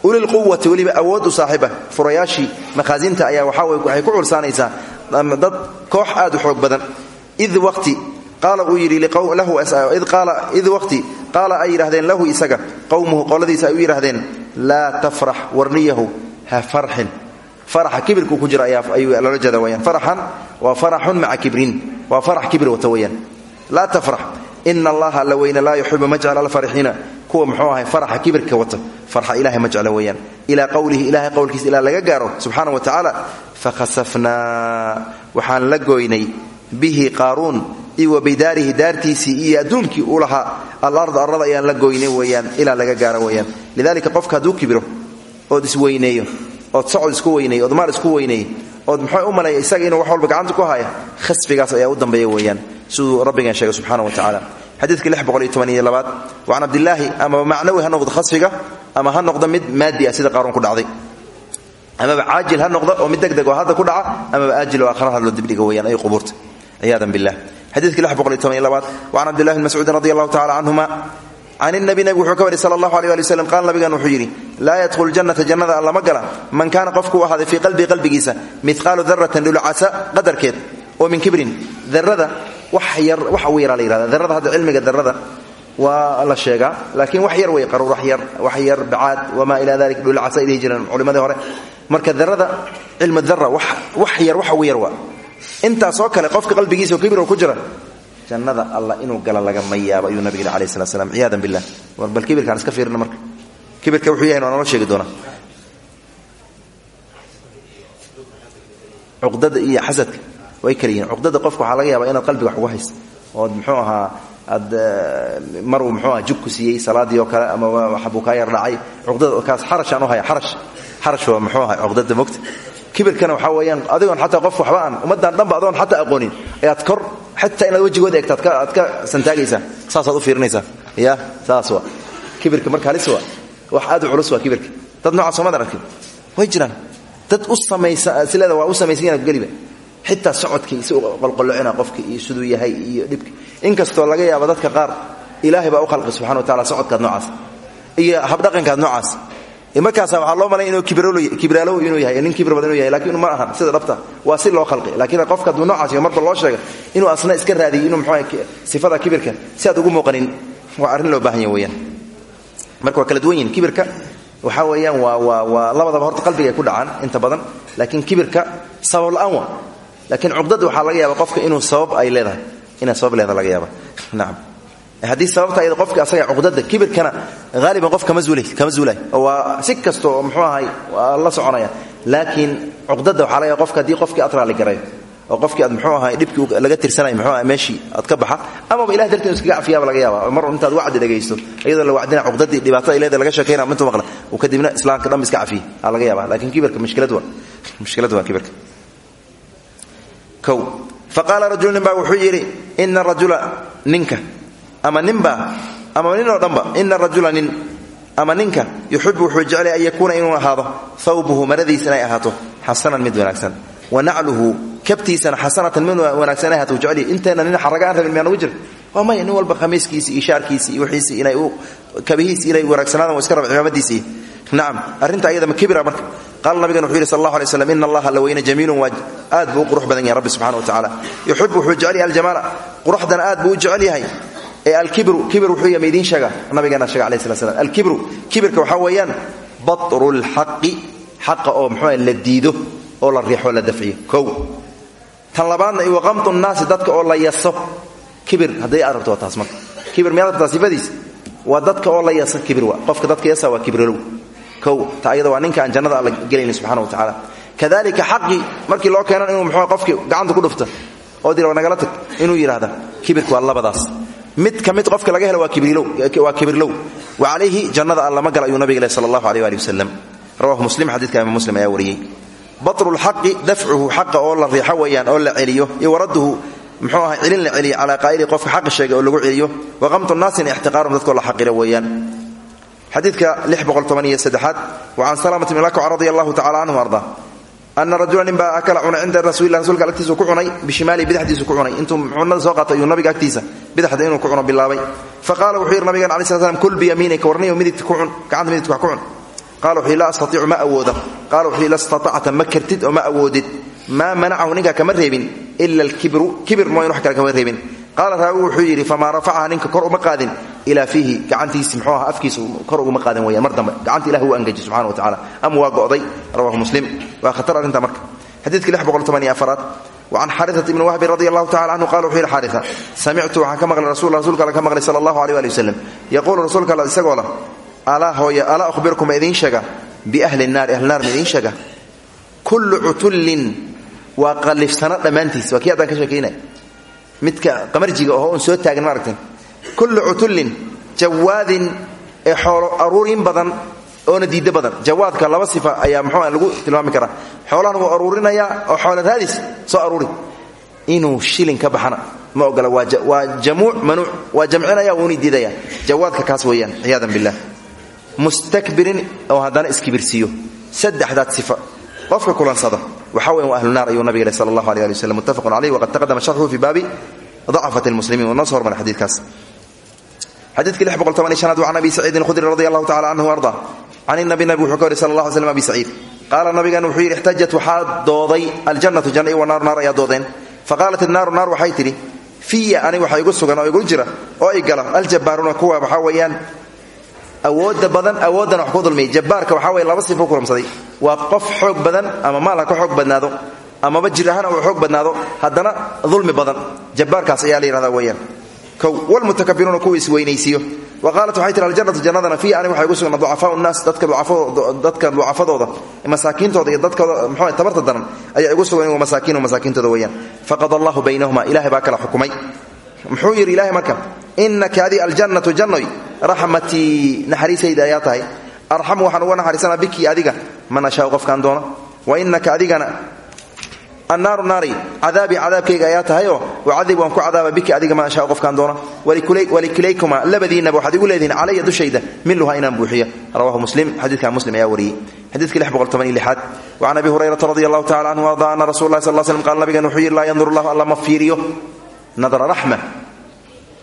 Ulilquwati weliba awood u saaxiiba furayaashii makhaasinta ayaa waxay ku culsaanaysaa dad koox aad u xoog badan. Id waqti qaala uu yidhi id waqti qaala ay yidhahdeen lahu isaga qowmuhu qoladiisa ay u yidhahdeen laa tafrax warniyahu ha farxin faraxa kibirku ku jira ayuu loola jeeda weyaan faraxan waa faraxun maca kibrin waa farax kibir wata weyaan laa tafrax. Ina allaha alla weyne laa yuxibu ma jecla alfarixiina. Kuwa muxuu ahay faraxa kibirka wata. Farxa ilahay ma jecla weeyaan. Ilaa qowlihi ilahay qowlkiisa ilaa laga gaaro subxaana wa tacaala iyo wa bidaarihi daartiisii iyo adduunkii u lahaa. Alarda arada ayaan la goynay weeyaan ilaa laga gaaro weeyaan. Lidalika qofka hadduu kibiro ood isweyneeyo ood socod isku weyneeyo ood maal isku weyneeyo ood muxuu u maleeya isaga inuu wax walba gacanta ku haya? Khasfigaas ayaa u dambeeya weeyaan siduu rabbigan sheegay subxana wa tacala xadiidka labaad wacan cabdilaahi amaba macnawi ha noqdo khasfiga ama ha noqdo mid maadi ah sida qaaruun ku dhacday. Amaba caajil ha noqdo oo mid degdeg oo hadda ku dhaca amaba aajil oo aakharaha loo dibdhiga weyaan ay qubuurta ciyaadan billah xadiidka labaad wacan cabdillahi bn mascuudin radi allahu can inabi nabig wuxuu ka wari sala allahu aleh ali waslem qaala nabigan wuxuu yidhi laa yadkhulu jannata jannada allama gala man kaana qofkuu ahaaday fii qalbii qalbigiisa midqaalu daratan dhulcasa qadarkeed oo min kibrin darada wax yar wax yaraa la yihahda darada hadda cilmiga darada waa la sheegaa laakiin wax yar wey qaruur wax yar bacaad wamaa ilaa dalik dhulcasa ay dhihi jireen culimadii hore marka darada cilmu dara wax yar wax yar waa intaasoo kale qofka qalbigiisa kibir ku jira jannada alla inuu gala lagama yaabo ayuu nabig alayh salat slam ciyaadan billah. War bal kibirkaan iska fiirina marka. Kibirka wuxuu yahay waa nolo sheegi doonaa. Cuqdada iyo xasadka way kala yihiin. Cuqdada qofka waxaa laga yaabaa inaad qalbiga wax ugu haysa ood muxuu ahaa aad maruu muxuu aha jug ku siiyey salaadii oo kale ama waxbuu kaa yar dhacay. Cuqdada kaas xarashaan u haya xarash. Xarash waa muxuu ahaa cuqdada mogta. Kibirkana waxaa weeyaan adigoon xataa qof waxba aan ummaddan dhanba adoon xataa aqoonin. Ayaad kor xataa inaad wejigooda eegto aad ka santaagaysaa saasaad u fiirinaysaa ya saas waa kibirka marka halis waa wax aad u culus waa kibirka dad noocaas soomad aragtid way jiraan dad u samaysa sileeda waa u samaysan inaad geliba xitaa socodkii si qolqolocina qofka iyo siduu yahay iyo dhibka inkastoo laga yaabo dadka qaar ilaahay baa u khalqi subxana wa markaasa waxaa loo malay inuu kibraalow inuu yahay nin kibir badan inuu yahay laakiin ma ahan sida dhabta waa si loo khalqi. Laakiin qofka hadduu noocaas marba loo sheega inuu asna iska raadiyo inuu muxuu sifada kibirka si aad ugu muuqanin waa arrin loo baahan yahay marka kala duwan kibirka waxaa weeyaan waa waa waa labadaba horta qalbiga ay ku dhacaan inta badan laakiin kibirka sabab la'aan waa. Laakiin cuqdada waxaa laga yaaba qofka inuu sabab ay leedahay inay sabab leedahay laga yaaba nacam haddii sababta ayada qofka asaga cuqdada kibirkana haaliban qof kama zuulay. Waa si kasta ahay la soconaya. Laakiin cuqdada waxaa laga qofka haddii qofkii aad raali garay oo qofkii aad muxuu ahay dhibkii laga tirsanay muxuu ahay meeshii aad ka baxa amaba ilahay darteed iskaga cafiyaaba laga yaaba mar intaad wacdi dhagaysto iyadoo la wacdina cuqdadii dhibaatada ay laga sheekayna mintu maqla. Uu kadibna islaamka dhan iska cafiya aa laga yaaba laakiin kibirka mushkilad waa kibirka. Faqaala rajulu nin baa wuxuu yidhi ina rajula ninka ama ninba ama nin oo dhanba ina rajula ama ninka yuxibu wuxuu jeclay an yakuuna inuu ahaado thawbuhu maradiisa inay ahaato mid wanaagsan. Wa nacluhu kabtiisana xasanatan mid wanaagsan ay ahaato jeclay inteena nin xaraga rabin miyaa nagu jira waa maya nin walba khamiiskiisi iyo shaarkiisi iyo wixiisi inay u kabihiisi inay wanaagsanaadaan waa iska raba cimaamadiisii nacam arrinta ayada ma kibira marka. Qaala nabigan wuxuu yidhi sal allahu alay allaha la weyne jamiilun waa aad buu badan yahay rabbi subxana wa tacala yuxibu wuxuu jecel yahay aljamaala. Quruxdana aad buu kibirka waxaa weeyaan batru lxaqi xaqa oo muxuu la diido oo la riixo la dafciyo kow tan labaadna iwa qamtu nnaasi dadka oo la yaso. Kibir hadday aad rabto waa taas marka. Kibir miyaad rabtaa sifadiis? Waa dadka oo la yasa kibir waa. Qofka dadka yasa waa kibrilow kow ta ayada waa ninka aan jannada alla gelaynin subxana wa tacaala kadalika xaqii markii loo keenan inuu muxuu qofkii gacanta ku dhufta oo dira nagala tag inuu yidhaahda kibirka waa labadaas mid ka qofka laga helo waa kibirlow wa calayhi jannada alla ma gala ayuu nabig leh sal rawahu muslim xadidka imaam muslim ayaa wariyey. Batru lxaqi dafcuhu xaqa oo la riixo weeyaan oo la celiyo iyo muxuu ahay celin la celiyo calaa qaa'ili qofka xaqa sheegay oo lagu celiyo. Wa qamtu naasina ixtiqaarum dadkoo la xaqiro weeyaan. Xadiidka aad wa can salamata bn lakwa radi allahu tacala ana rajula nin baa akala cunay cinda rasulilah rasulka agtiisu ku cunay bishimaali bidxdiisu ku cunay intuu cunada soo qaatay ayuu nabiga agtiisa bidxda inuu ku cuno bilaabay faqala wuxuu yidhi nabigan alai sl slam kul biyamiinika warniyo midigta ku cun gacanta midigta wax ku cun qala wuxuu laa astaiicu ma awooda qala wuxuu la statacta ma kartid ma awoodid maa kama reebin ila alkibru kibir mooyn wax kale kama reebin qaala raawi wuxuu yidhi famaa rafacaha ninka kor uma qaadin. Ilaa fiihi gacantiisi mxuu aha afkiisa kor uguma qaadin weyaan mar dambe. Gacanta ilah uu angaji subxana wa tacala ama waa go'day? Rawahu muslim. Waa khatar arrinta marka. Afaraad wa can xaariat ibni wahbin radi allahu tacala canhu qala wuxuu yidhi xaaria samictu waxaan ka maqlay rasul rsulka alle ka maqlay sala allahu aleh ali wasalam yaquulu rasuulka alle isagoo lah alaa hooya alaa ahbirkum ma idiin sheega? Biahli nnaari ahli naar ma idiin sheega? Kullu cutullin waa qallifsano dhammaantiis. Waa kii haddaan ka sheekaynaya midka qamarjiga oho un soo taagan ma aragtin kullu cutullin jawaadin ee aruurin badan oona diiddo badan. Jawaadka laba sifa ayaa muxuu lagu tilmaami karaa. Xoolahan wuu aruurinayaa oo xoolo raadis soo aruuri inuu shilin ka baxana ma ogola waa jamuuc manuuc waa jamcinaya wuuna diidaya jawaadka kaas weeyaan ciyaadan billah. Mustakbirin oo haddana iskibirsiiyo. Saddexdaad sifa qofka kulansada waxa weyan waa ahlu naar ayuu nabig leh sala allahu aleh ali waslm muttafaqun caleyh waqad taqadama sharxuhu fi baabi dacafat lmuslimiin wanoo so toban iyo shanaad wa can abi saciidin khudri radi allahu tacala canhu arda. Can inabi nabi wuxuu ka wari sala allah alay slam abi saciid. Qaala nabigan wuxuu yidhi ixtajat waxaa dooday aljannatu janna iyo wanaaru naar ayaa doodeen. Faqaalat innaaru naar waxay tidhi fiya aniga waxa igu sugan oo igu jira oo i gala aljabbaaruna kuwa waxaa weeyaan awooda badan awooddana wax ku dulmiyay jabbaarka waxaa weye laba sifo kulamsaday waa qof xoog badan ama maal ha ka xoog badnaado amaba jir ahaan uu badnaado haddana dulmi badan. Jabbaarkaas ayaa la yihahdaa weeyaan. Kow walmutakabiruuna kuwa isweynaysiiyo. Wa qaalat waxay tihi aljannatu jannadana fiya aniga waxa igu sugan ducafaau nnaas dadka dadka ducafadooda masaakiintooda iyo dadkooda muxuu tabarta daran ayaa igu sugan wa masaakiinu masaakiintooda weeyaan. Faqad allahu baynahuma ilahay baa kala xukumay. Muxuu yidhi ilahay marka inaka adi aljannatu jannoy raxmatii naxariisayda ayaa tahay. Arxamu waxaan uga naxariisanaa biki adiga. Man ashaau qofkaan doona wa inaka adigana annaaru naari cadaabii cadaabkayga ayaa tahayoo wacadib waan ku cadaaba biki adiga man ashaau qofkaan doona walikilaykuma labadiinaba waxaad igu leedihin calaya dushayda miluha inaan buuxiya rawahu muslim xadiidka muslim ayaa wariyey. Xadiidka lixaad wacan abi hurayrata radi allahu tacala canhu arda ana rasul lahi sal l slm qaala nabigan wuxuu yidhi laa yandur allahu alla ma fiiriyo. Nadra raxma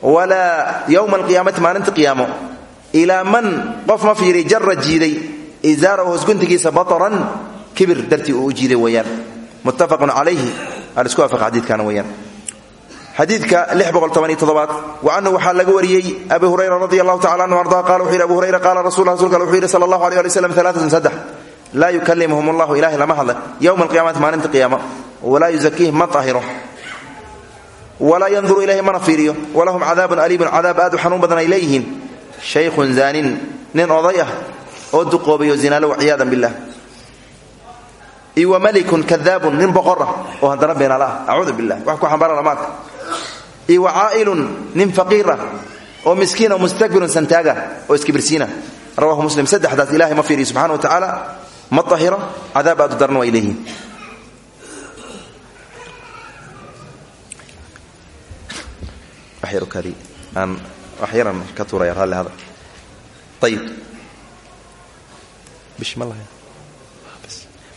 walaa yowma alqiyaamati maalinta qiyaamo. Ilaa man qof ma fiiri jara jiiday izaarahu hosguntigiisa bataran kibir dartii uu u jiiday weeyaan muttafaqun calayhi alisku waafaq xadiidkana weeyaan xadiidka lix boqol toban iyo toddobaad. Wa canhu waxaa laga wariyey abi hurayra radi allahu tacala anhu arda qala wuxuu yidhi abu hurayra qaala rasul rasulka wuxuu yidhi sala allahu aleh ali wslam alaaatun saddex. Laa yukallimuhum allahu ilahay lama hadla. Yowma alqiyamati maalinta qiyaamo. Walaa yuzakiihim ma tahiro walaa yanduru ilayhi mana fiiriyo walahum cadaabun aliimun cadaab aad u xanuun badan ay leeyihiin. Shaykhun zaanin nin oday ah oo duqoobayo zinaalo ciyaadan bilah iyo wa malikun kadaabun nin boqor ah oo haddana beenaala ah. Acuudu bilah wax ku xambaara lamaadka iyo wa caa'ilun nin faqiir ah oo miskiin oo mustakbirun santaaga oo iskibirsiina. Rawahu muslim saddexdaas ilahay ma fiiriyo subxana wa wax yar ukaadi aan wax yaran ka tuuraya raalli hada ayib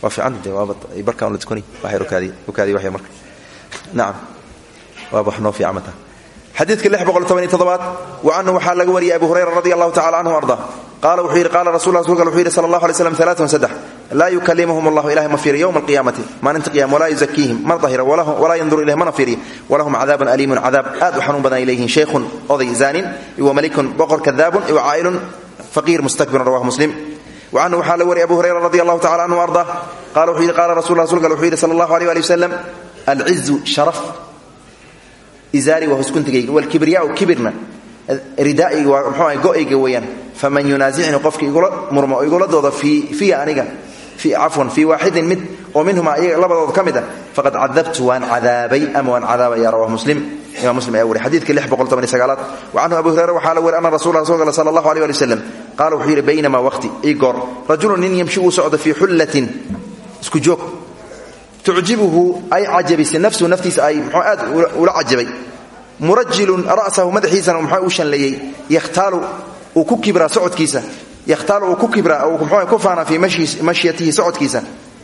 waa fiicanta waaba barkaan la tukani wax yar ukaadi ukaadi wax yar marka. Nacam waaba wax noo fiican mata. Xadiidka lix boqol toban iyo toddobaad. Wa canhu waxaa laga wariyay abu hurayra radi allahu tacala canhu arda. Qaala wuxuu yidhi qaala rasul rasulka wuxuu yidhi sala allahu alay slam saddex laa yukalimuhum allahu ilahay ma fiiriyo yowma alqiyaamati maalinta qiyama walaa yuzakiihim mana dahira walaa yanduru ilayhim mana fiiriyo walahum cadaabun aliimun cadaab aad u xanuun badan ay leeyihiin shaykhun oday zaanin iwa malikun boqor kadaabun iwa caa'ilun faqiir mustakbirun rawahu muslim wacanhu waxaa la wariyay abu hurayra radi allahu tacala canhu arda qala wuxuu yidhi qaala rasul rasulka wuxuu yidhi sala allahu aleyh ali wasalam alcizu sharaf izaari waa huskuntigayga walkibriyaau kibirna ridaa'iga waa mxuu ahay go'ayga weeyaan faman yunaasicni qofki igula murmo igula dooda fiya aniga cafwan fii waaxidin mid oo minhuma iyaga labadooda ka mid ah faqad cadabtu waan cadaabay ama waan cadaabaya rawahu muslim imam muslim ayaa wariy xadidka lix boqol toban iyo sagaalaad. Wa canhu abu hurayra waxaa la weri ana rasul rasulka sala allahu aleh ali wasalam qaala wuxuu yidhi baynamaa waqti ii goor. Rajulun nin yamshi uu socdo fii xullatin isku joog. Tucjibuhu ay cajabisay nafsuhu naftiisa ay mxuu aad ula cajabay. Murajilun ra'sahu madaxiisana muxuu u shanleeyey. Yakhtaalu uu ku kibraa socodkiisa yakhtaalu uu ku kibraa uu muxuu ku faanaa fii mashyatihi socodkiisa.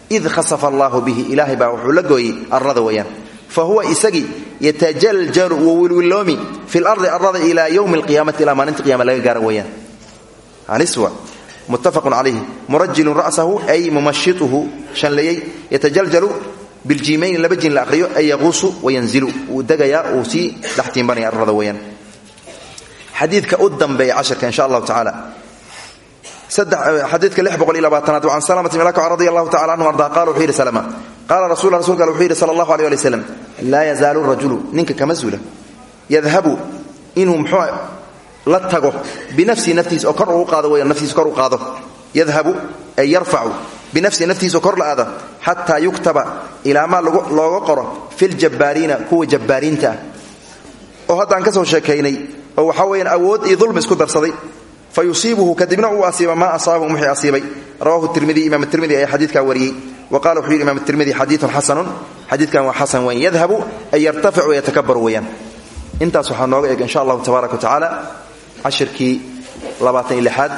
Id khasafa allaahu bihi ilaahay baa wuxuu la gooyey arlada weeyaan. Fa huwa isagii yatajaljalu wa wilwiloomi fi lardi arlada ilaa yowmi alqiyaamati ilaa maalinta qiyama laga gaara weeyaan. Aliswa muttafaqun calayhi murajilun ra'sahu ay mumashituhu shanleeyey yatajaljalu biljiimayni laba jin la aqriyo ay yaquusu wayanzilu wuu degayaa uu sii dhex tiimbanaya arlada weeyaan. Xadiidka u dambeeya casharka insha allahu tacaala xadiidka boqol iyo labaatanaad can salamati milaka radi allahu tacala anhu arda qala wuxuu yidhi salama. Qaala rasul rasulka al wuxuu yidhi sala allahu aleh ali waslam laa yazaalu rajulu ninka kama zuula. Yadhabu inuu muxuu la tago binafsihi naftiisa oo kor qaado weyan naftiisa kor qaado. Yadhabu ay yarfacu binafsihi naftiisa oo kor la aada xataa yuktaba ilaa maa looga qoro fi ljabbaariina kuwa jabbaariinta ah. Oo haddaan ka soo sheekaynay oo waxaa weyaan awood iyo dulmi isku darsaday fa yusiibuhu kadibna uu asiiba maa asaabahu wixii asiibay rawahu tirmidi imaam tirmidi ayaa xadiidkaa wariyey wa qala wuxuu yidhi imam tirmidi xadiidun xasanun xadiidkan waa xasan weyn yadhabu ay yartafic wayatakabar weeyaan intaas waxaa nooga eg insha allahu tabaaraka wa tacaala cashirkii labaatan iyo lixaad